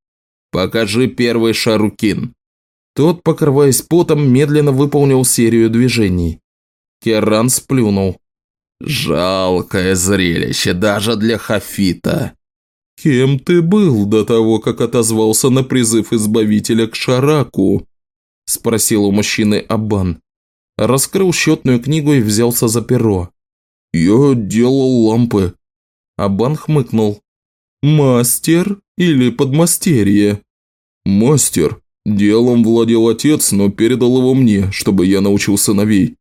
Покажи первый шарукин». Тот, покрываясь потом, медленно выполнил серию движений. Керран сплюнул. «Жалкое зрелище даже для Хафита». «Кем ты был до того, как отозвался на призыв Избавителя к Шараку?» – спросил у мужчины Абан. Раскрыл счетную книгу и взялся за перо. «Я делал лампы». Абан хмыкнул. «Мастер или подмастерье?» «Мастер. Делом владел отец, но передал его мне, чтобы я научил сыновей».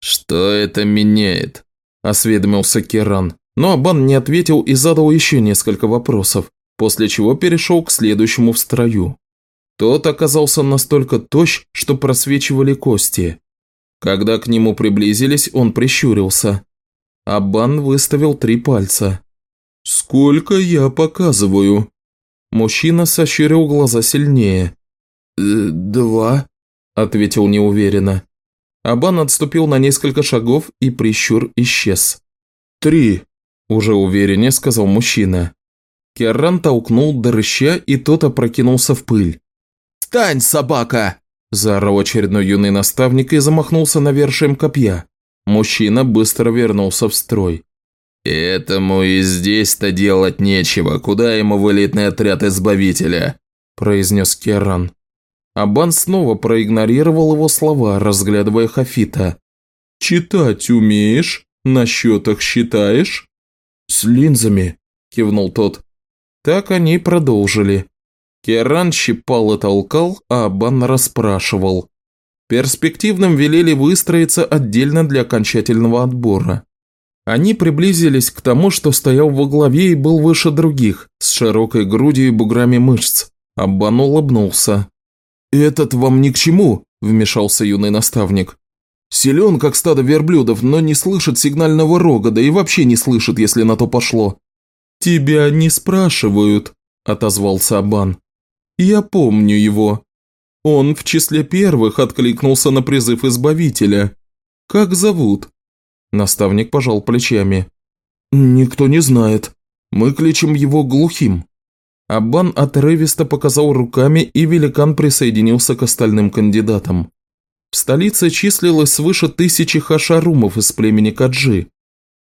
«Что это меняет?» – осведомился Керан. Но Абан не ответил и задал еще несколько вопросов, после чего перешел к следующему в строю. Тот оказался настолько тощ, что просвечивали кости. Когда к нему приблизились, он прищурился. Абан выставил три пальца. «Сколько я показываю?» Мужчина сощурил глаза сильнее. «Э, «Два», – ответил неуверенно. Абан отступил на несколько шагов, и прищур исчез. «Три», – уже увереннее сказал мужчина. Керран толкнул до рыща, и тот опрокинулся в пыль. «Встань, собака!» – заорал очередной юный наставник и замахнулся навершием копья. Мужчина быстро вернулся в строй. «Этому и здесь-то делать нечего. Куда ему в отряд Избавителя?» – произнес Керран. Абан снова проигнорировал его слова, разглядывая Хафита. «Читать умеешь? На счетах считаешь?» «С линзами», – кивнул тот. Так они продолжили. Керан щипал и толкал, а Абан расспрашивал. Перспективным велели выстроиться отдельно для окончательного отбора. Они приблизились к тому, что стоял во главе и был выше других, с широкой грудью и буграми мышц. Аббан улыбнулся. «Этот вам ни к чему», – вмешался юный наставник. «Силен, как стадо верблюдов, но не слышит сигнального рога, да и вообще не слышит, если на то пошло». «Тебя не спрашивают», – отозвался Абан. «Я помню его. Он в числе первых откликнулся на призыв Избавителя. Как зовут?» Наставник пожал плечами. «Никто не знает. Мы кличем его глухим». Аббан отрывисто показал руками, и великан присоединился к остальным кандидатам. В столице числилось свыше тысячи хашарумов из племени Каджи.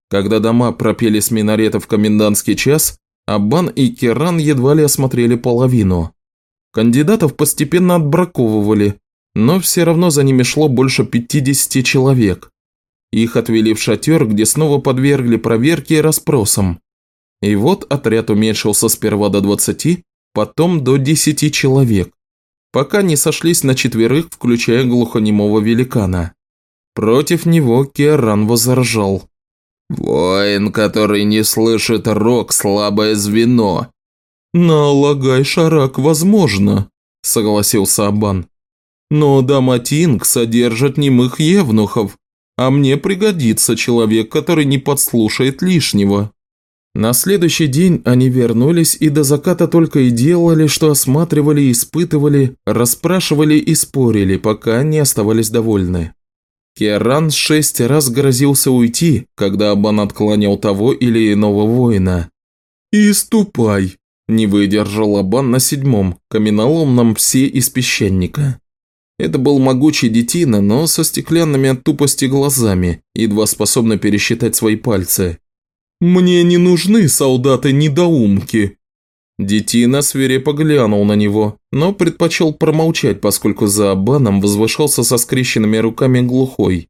Когда дома пропели с минаретов в комендантский час, Аббан и Керан едва ли осмотрели половину. Кандидатов постепенно отбраковывали, но все равно за ними шло больше 50 человек. Их отвели в шатер, где снова подвергли проверке и расспросам. И вот отряд уменьшился сперва до 20, потом до 10 человек, пока не сошлись на четверых, включая глухонемого великана. Против него Керан возражал. «Воин, который не слышит рок, слабое звено». «На Лагай-Шарак возможно», – согласился Абан. «Но Даматинг содержит немых евнухов, а мне пригодится человек, который не подслушает лишнего». На следующий день они вернулись и до заката только и делали, что осматривали, испытывали, расспрашивали и спорили, пока не оставались довольны. Керан шесть раз грозился уйти, когда Абан отклонял того или иного воина. «И ступай!» – не выдержал Абан на седьмом, каменоломном все из песчаника. Это был могучий детина, но со стеклянными от тупости глазами, едва способный пересчитать свои пальцы. «Мне не нужны солдаты-недоумки!» Детина свирепо глянул на него, но предпочел промолчать, поскольку за Абаном возвышался со скрещенными руками глухой.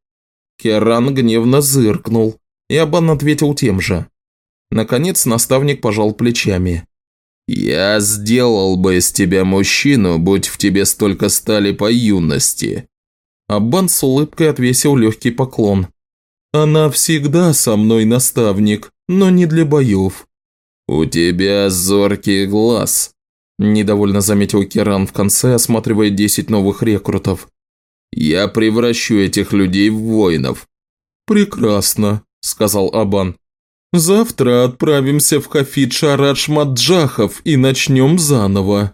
Керан гневно зыркнул, и Абан ответил тем же. Наконец наставник пожал плечами. «Я сделал бы из тебя мужчину, будь в тебе столько стали по юности. Аббан с улыбкой отвесил легкий поклон. «Она всегда со мной наставник, но не для боев». «У тебя зоркий глаз», – недовольно заметил Керан в конце, осматривая десять новых рекрутов. «Я превращу этих людей в воинов». «Прекрасно», – сказал Абан. «Завтра отправимся в Хафид Шарадж Маджахов и начнем заново».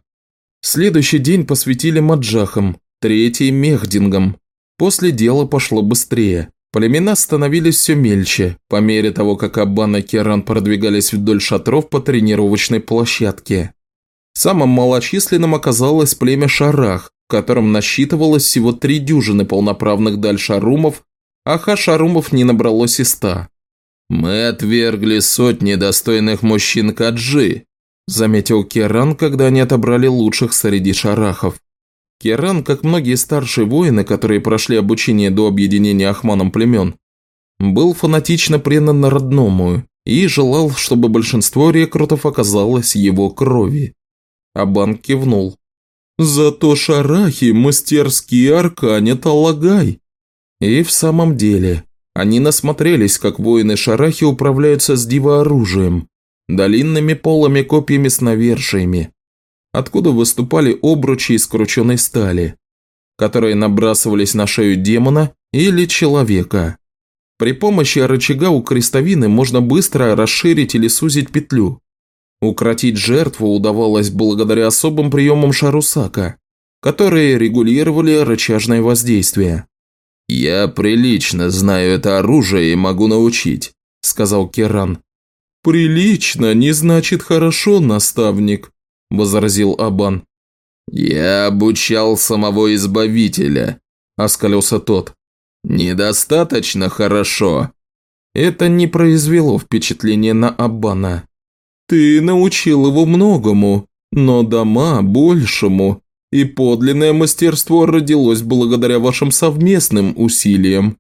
Следующий день посвятили Маджахам, третий – Мехдингам. После дела пошло быстрее. Племена становились все мельче, по мере того, как Аббан и Керан продвигались вдоль шатров по тренировочной площадке. Самым малочисленным оказалось племя Шарах, в котором насчитывалось всего три дюжины полноправных дальшарумов, а хашарумов не набралось и ста. «Мы отвергли сотни достойных мужчин Каджи», – заметил Керан, когда они отобрали лучших среди шарахов. Керан, как многие старшие воины, которые прошли обучение до объединения Ахманом племен, был фанатично предан родному и желал, чтобы большинство рекрутов оказалось его крови. Абан кивнул. «Зато шарахи мастерски арканят Алагай». И в самом деле, они насмотрелись, как воины шарахи управляются с дивооружием, долинными полами копьями с навершиями, откуда выступали обручи из крученной стали, которые набрасывались на шею демона или человека. При помощи рычага у крестовины можно быстро расширить или сузить петлю. Укротить жертву удавалось благодаря особым приемам Шарусака, которые регулировали рычажное воздействие. «Я прилично знаю это оружие и могу научить», – сказал Керан. «Прилично не значит хорошо, наставник», возразил Абан. «Я обучал самого Избавителя», – оскалился тот. «Недостаточно хорошо». Это не произвело впечатления на Аббана. «Ты научил его многому, но дома большему, и подлинное мастерство родилось благодаря вашим совместным усилиям.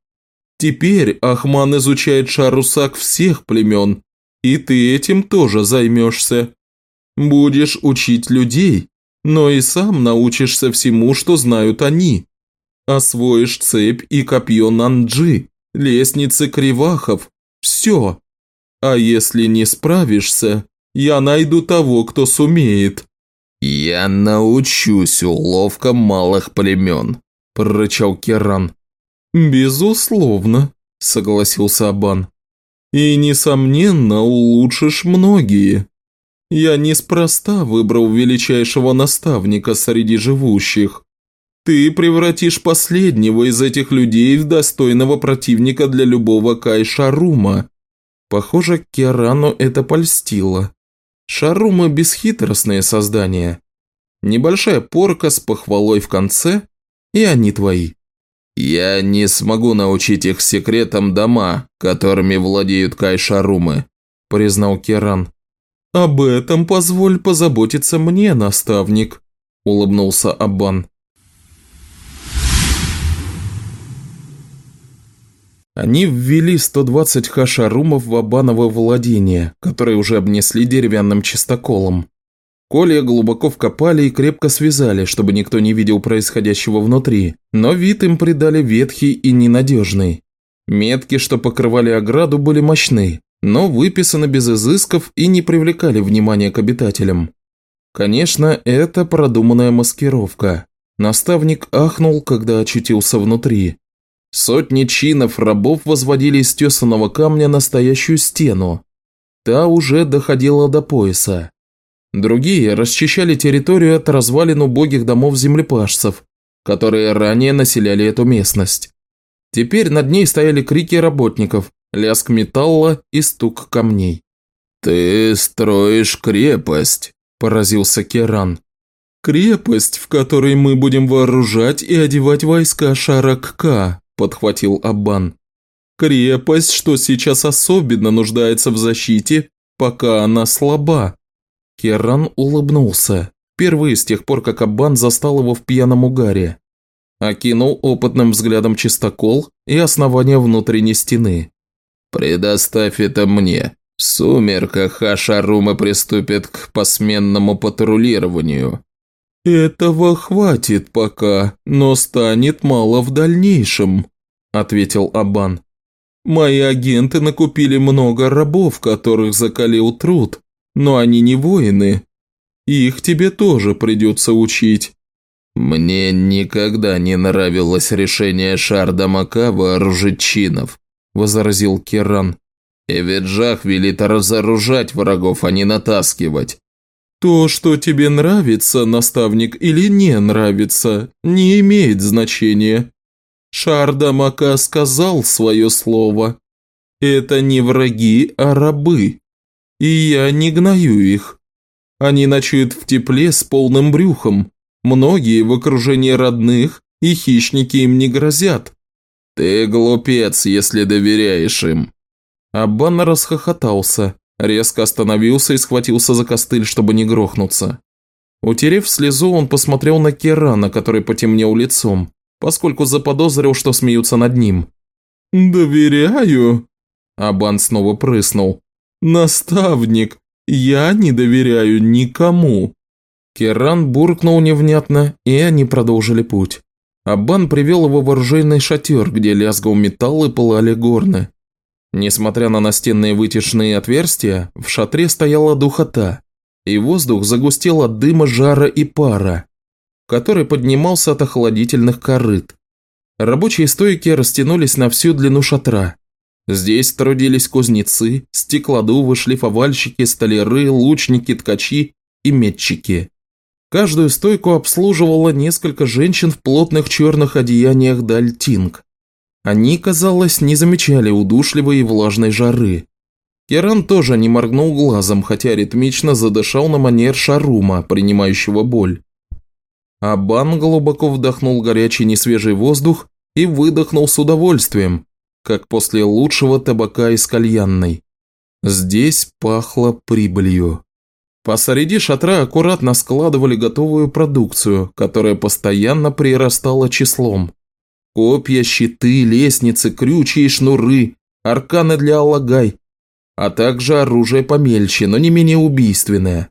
Теперь Ахман изучает шарусак всех племен, и ты этим тоже займешься. Будешь учить людей, но и сам научишься всему, что знают они. Освоишь цепь и копье Нанджи, лестницы Кривахов, все. А если не справишься, я найду того, кто сумеет». «Я научусь уловкам малых племен», – прорычал Керан. «Безусловно», – согласился Абан. «И, несомненно, улучшишь многие. Я неспроста выбрал величайшего наставника среди живущих. Ты превратишь последнего из этих людей в достойного противника для любого Кай-Шарума. Похоже, Керану это польстило. Шарумы – бесхитростные создания. Небольшая порка с похвалой в конце, и они твои. Я не смогу научить их секретам дома, которыми владеют Кай-Шарумы, признал Керан. «Об этом позволь позаботиться мне, наставник», – улыбнулся Аббан. Они ввели 120 хашарумов в Абаново владение, которые уже обнесли деревянным чистоколом. Колья глубоко вкопали и крепко связали, чтобы никто не видел происходящего внутри, но вид им придали ветхий и ненадежный. Метки, что покрывали ограду, были мощны, но выписаны без изысков и не привлекали внимания к обитателям. Конечно, это продуманная маскировка. Наставник ахнул, когда очутился внутри. Сотни чинов рабов возводили из тесаного камня настоящую стену. Та уже доходила до пояса. Другие расчищали территорию от развалин убогих домов землепашцев, которые ранее населяли эту местность. Теперь над ней стояли крики работников, лязг металла и стук камней. «Ты строишь крепость», – поразился Керан. «Крепость, в которой мы будем вооружать и одевать войска Шаракка», – подхватил Аббан. «Крепость, что сейчас особенно нуждается в защите, пока она слаба». Керан улыбнулся, впервые с тех пор, как Аббан застал его в пьяном угаре. Окинул опытным взглядом чистокол и основание внутренней стены. «Предоставь это мне. В сумерках Хашарума приступит к посменному патрулированию. «Этого хватит пока, но станет мало в дальнейшем», – ответил Абан. «Мои агенты накупили много рабов, которых закалил труд, но они не воины. Их тебе тоже придется учить». «Мне никогда не нравилось решение Шарда Мака вооружить чинов», – возразил Керан. «Эвиджах велит разоружать врагов, а не натаскивать. То, что тебе нравится, наставник, или не нравится, не имеет значения. Шарда Мака сказал свое слово. Это не враги, а рабы. И я не гною их. Они ночуют в тепле с полным брюхом. Многие в окружении родных, и хищники им не грозят. Ты глупец, если доверяешь им. Аббан расхохотался резко остановился и схватился за костыль, чтобы не грохнуться. Утерев слезу, он посмотрел на Керана, который потемнел лицом, поскольку заподозрил, что смеются над ним. «Доверяю?» Абан снова прыснул. «Наставник, я не доверяю никому!» Керан буркнул невнятно, и они продолжили путь. Абан привел его в оружейный шатер, где лязгал металл и пылали горны. Несмотря на настенные вытяжные отверстия, в шатре стояла духота, и воздух загустел от дыма, жара и пара, который поднимался от охладительных корыт. Рабочие стойки растянулись на всю длину шатра. Здесь трудились кузнецы, стеклодувы, шлифовальщики, столяры, лучники, ткачи и метчики. Каждую стойку обслуживало несколько женщин в плотных черных одеяниях дальтинг. Они, казалось, не замечали удушливой и влажной жары. Керан тоже не моргнул глазом, хотя ритмично задышал на манер шарума, принимающего боль. Абан глубоко вдохнул горячий несвежий воздух и выдохнул с удовольствием, как после лучшего табака из кальянной. Здесь пахло прибылью. Посреди шатра аккуратно складывали готовую продукцию, которая постоянно прирастала числом. Копья, щиты, лестницы, крючи и шнуры, арканы для аллагай, а также оружие помельче, но не менее убийственное.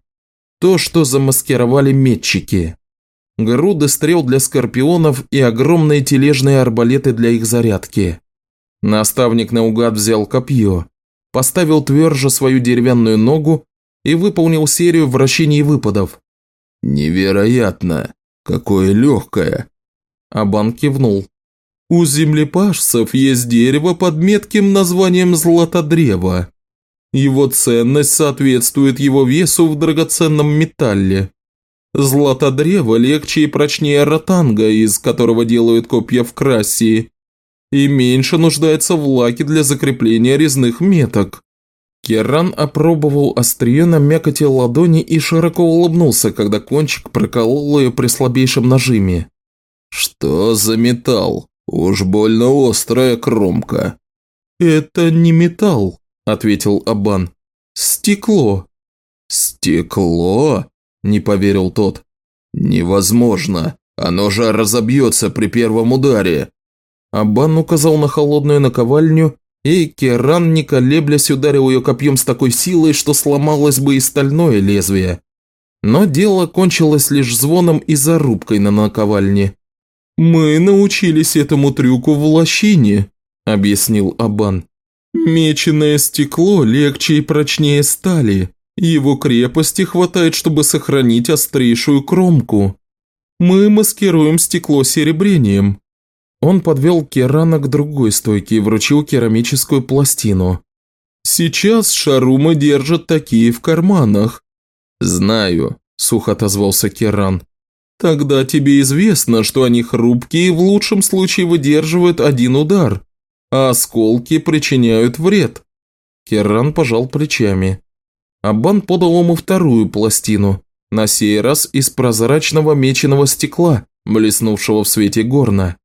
То, что замаскировали метчики. Груды стрел для скорпионов и огромные тележные арбалеты для их зарядки. Наставник наугад взял копье, поставил тверже свою деревянную ногу и выполнил серию вращений выпадов. «Невероятно! Какое легкое!» Абан кивнул. У землепашцев есть дерево под метким названием златодрево. Его ценность соответствует его весу в драгоценном металле. Златодрево легче и прочнее ротанга, из которого делают копья в красе, и меньше нуждается в лаке для закрепления резных меток. Керан опробовал острие на мякоти ладони и широко улыбнулся, когда кончик проколол ее при слабейшем нажиме. «Что за металл?» «Уж больно острая кромка». «Это не металл», – ответил Абан. «Стекло». «Стекло?» – не поверил тот. «Невозможно. Оно же разобьется при первом ударе». Абан указал на холодную наковальню, и Керан, не колеблясь, ударил ее копьем с такой силой, что сломалось бы и стальное лезвие. Но дело кончилось лишь звоном и зарубкой на наковальне. «Мы научились этому трюку в лощине», – объяснил Абан. «Меченое стекло легче и прочнее стали. Его крепости хватает, чтобы сохранить острейшую кромку. Мы маскируем стекло серебрением». Он подвел Керана к другой стойке и вручил керамическую пластину. «Сейчас шарумы держат такие в карманах». «Знаю», – сухо отозвался Керан. Тогда тебе известно, что они хрупкие и в лучшем случае выдерживают один удар, а осколки причиняют вред. Керран пожал плечами. Абан подал ему вторую пластину, на сей раз из прозрачного меченого стекла, блеснувшего в свете горна.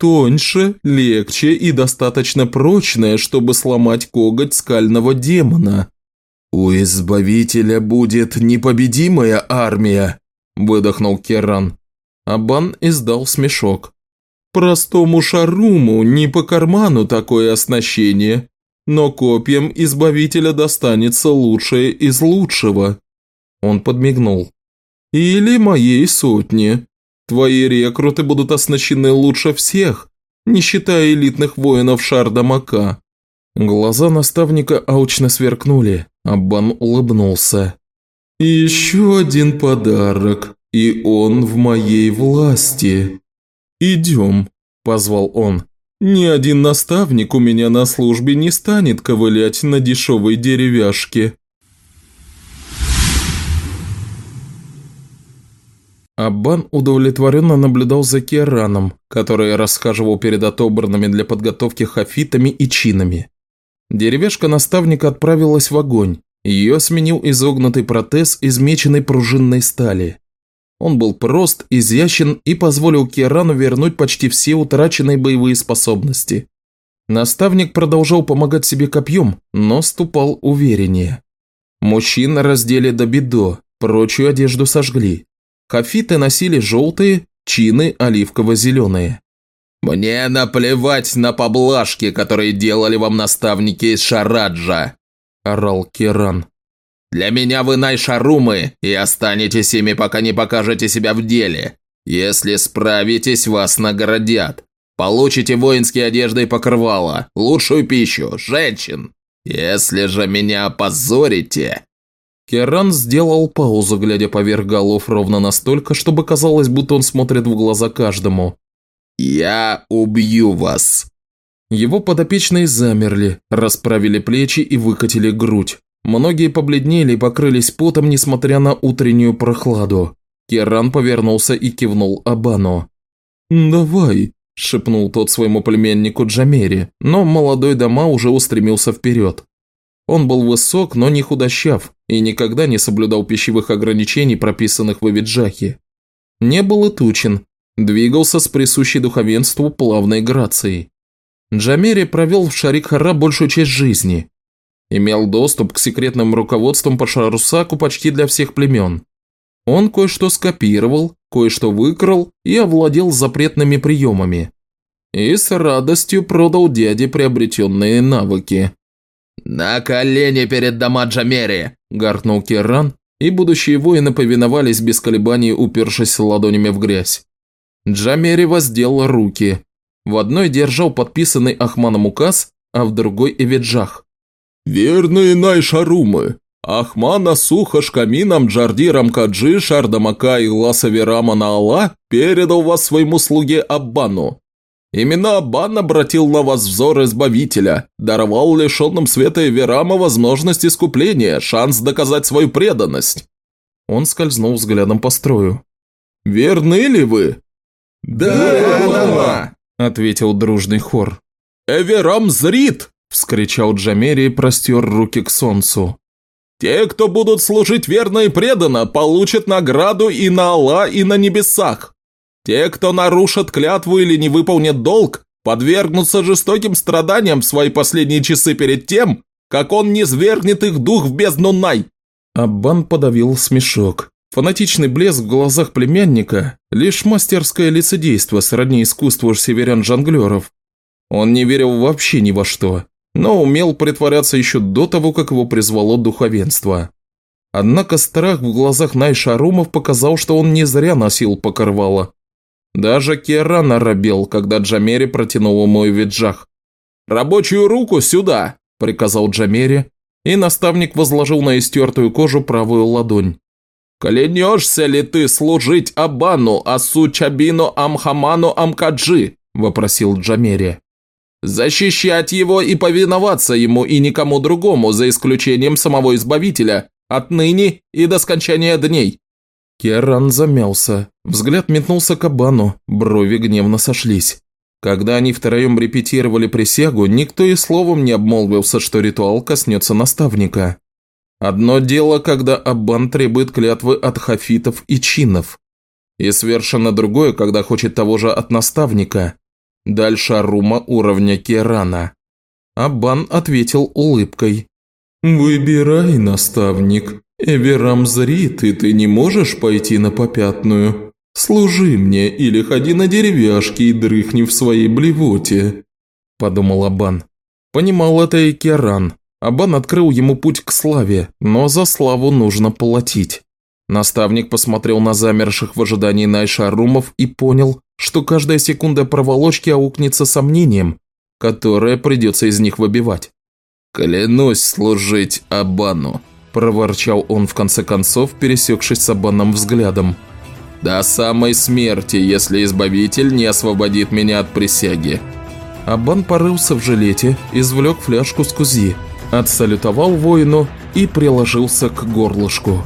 Тоньше, легче и достаточно прочное, чтобы сломать коготь скального демона. «У Избавителя будет непобедимая армия», – выдохнул Керран. Абан издал смешок. «Простому шаруму не по карману такое оснащение, но копьям Избавителя достанется лучшее из лучшего». Он подмигнул. Или моей сотни. Твои рекруты будут оснащены лучше всех, не считая элитных воинов Шардамака». Глаза наставника аучно сверкнули, Аббан улыбнулся. «Еще один подарок, и он в моей власти. Идем», – позвал он. «Ни один наставник у меня на службе не станет ковылять на дешевой деревяшке». Аббан удовлетворенно наблюдал за Кераном, который расхаживал перед отобранными для подготовки хафитами и чинами. Деревяшка наставника отправилась в огонь, ее сменил изогнутый протез из меченой пружинной стали. Он был прост, изящен и позволил Керану вернуть почти все утраченные боевые способности. Наставник продолжал помогать себе копьем, но ступал увереннее. Мужчин раздели до бедо, прочую одежду сожгли. Хафиты носили желтые, чины оливково-зеленые. «Мне наплевать на поблажки, которые делали вам наставники из Шараджа!» – орал Керан. «Для меня вы найшарумы и останетесь ими, пока не покажете себя в деле. Если справитесь, вас наградят. Получите воинские одежды и покрывала, лучшую пищу, женщин. Если же меня опозорите...» Керан сделал паузу, глядя поверх голов ровно настолько, чтобы казалось, будто он смотрит в глаза каждому. «Я убью вас!» Его подопечные замерли, расправили плечи и выкатили грудь. Многие побледнели и покрылись потом, несмотря на утреннюю прохладу. Керан повернулся и кивнул Абану. «Давай», – шепнул тот своему племяннику Джамери, но молодой дома уже устремился вперед. Он был высок, но не худощав, и никогда не соблюдал пищевых ограничений, прописанных в Эвиджахе. Не был и тучен, двигался с присущей духовенству плавной грацией. Джамери провел в Шарик-Хара большую часть жизни. Имел доступ к секретным руководствам по Шарусаку почти для всех племен. Он кое-что скопировал, кое-что выкрал и овладел запретными приемами. И с радостью продал дяде приобретенные навыки. «На колени перед дома Джамери!» – гаркнул Керран, и будущие воины повиновались без колебаний, упершись ладонями в грязь. Джамери воздел руки, в одной держал подписанный Ахманом указ, а в другой – Эвиджах. «Верные Найшарумы! Ахмана Суха Шкаминам Джардирам Каджи Шардамака и Ласаверама Наала передал вас своему слуге Аббану. Именно Аббан обратил на вас взор Избавителя, даровал лишенным света Эверама возможность искупления, шанс доказать свою преданность». Он скользнул взглядом по строю. «Верны ли вы?» «Да, да, ответил дружный хор. «Эверам зрит!» – вскричал Джамери и простер руки к солнцу. «Те, кто будут служить верно и преданно, получат награду и на Алла, и на небесах. Те, кто нарушат клятву или не выполнит долг, подвергнутся жестоким страданиям в свои последние часы перед тем, как он не свергнет их дух в бездну Най». Аббан подавил смешок. Фанатичный блеск в глазах племянника – лишь мастерское лицедейство сродни искусству северян-жонглеров. Он не верил вообще ни во что, но умел притворяться еще до того, как его призвало духовенство. Однако страх в глазах Найшарумов показал, что он не зря носил покрывало. Даже Керан оробел, когда Джамери протянул ему виджах. «Рабочую руку сюда!» – приказал Джамери, и наставник возложил на истертую кожу правую ладонь. «Клянешься ли ты служить Абану, Асу Чабину Амхаману Амкаджи?» – вопросил Джамери. «Защищать его и повиноваться ему и никому другому, за исключением самого Избавителя, отныне и до скончания дней». Керан замялся. Взгляд метнулся к Абану, брови гневно сошлись. Когда они втроем репетировали присягу, никто и словом не обмолвился, что ритуал коснется наставника. Одно дело, когда Аббан требует клятвы от хафитов и чинов. И совершенно другое, когда хочет того же от наставника. Дальше Арума уровня Керана. Аббан ответил улыбкой. «Выбирай, наставник. Эверам зрит, и ты не можешь пойти на попятную. Служи мне или ходи на деревяшки и дрыхни в своей блевоте», – подумал Аббан. Понимал это и Керан. Абан открыл ему путь к славе, но за славу нужно платить. Наставник посмотрел на замерших в ожидании Найшарумов и понял, что каждая секунда проволочки аукнется сомнением, которое придется из них выбивать. «Клянусь служить Абану», – проворчал он в конце концов, пересекшись с Абаном взглядом. «До самой смерти, если Избавитель не освободит меня от присяги». Абан порылся в жилете, извлек фляжку с кузи, отсалютовал воину и приложился к горлышку.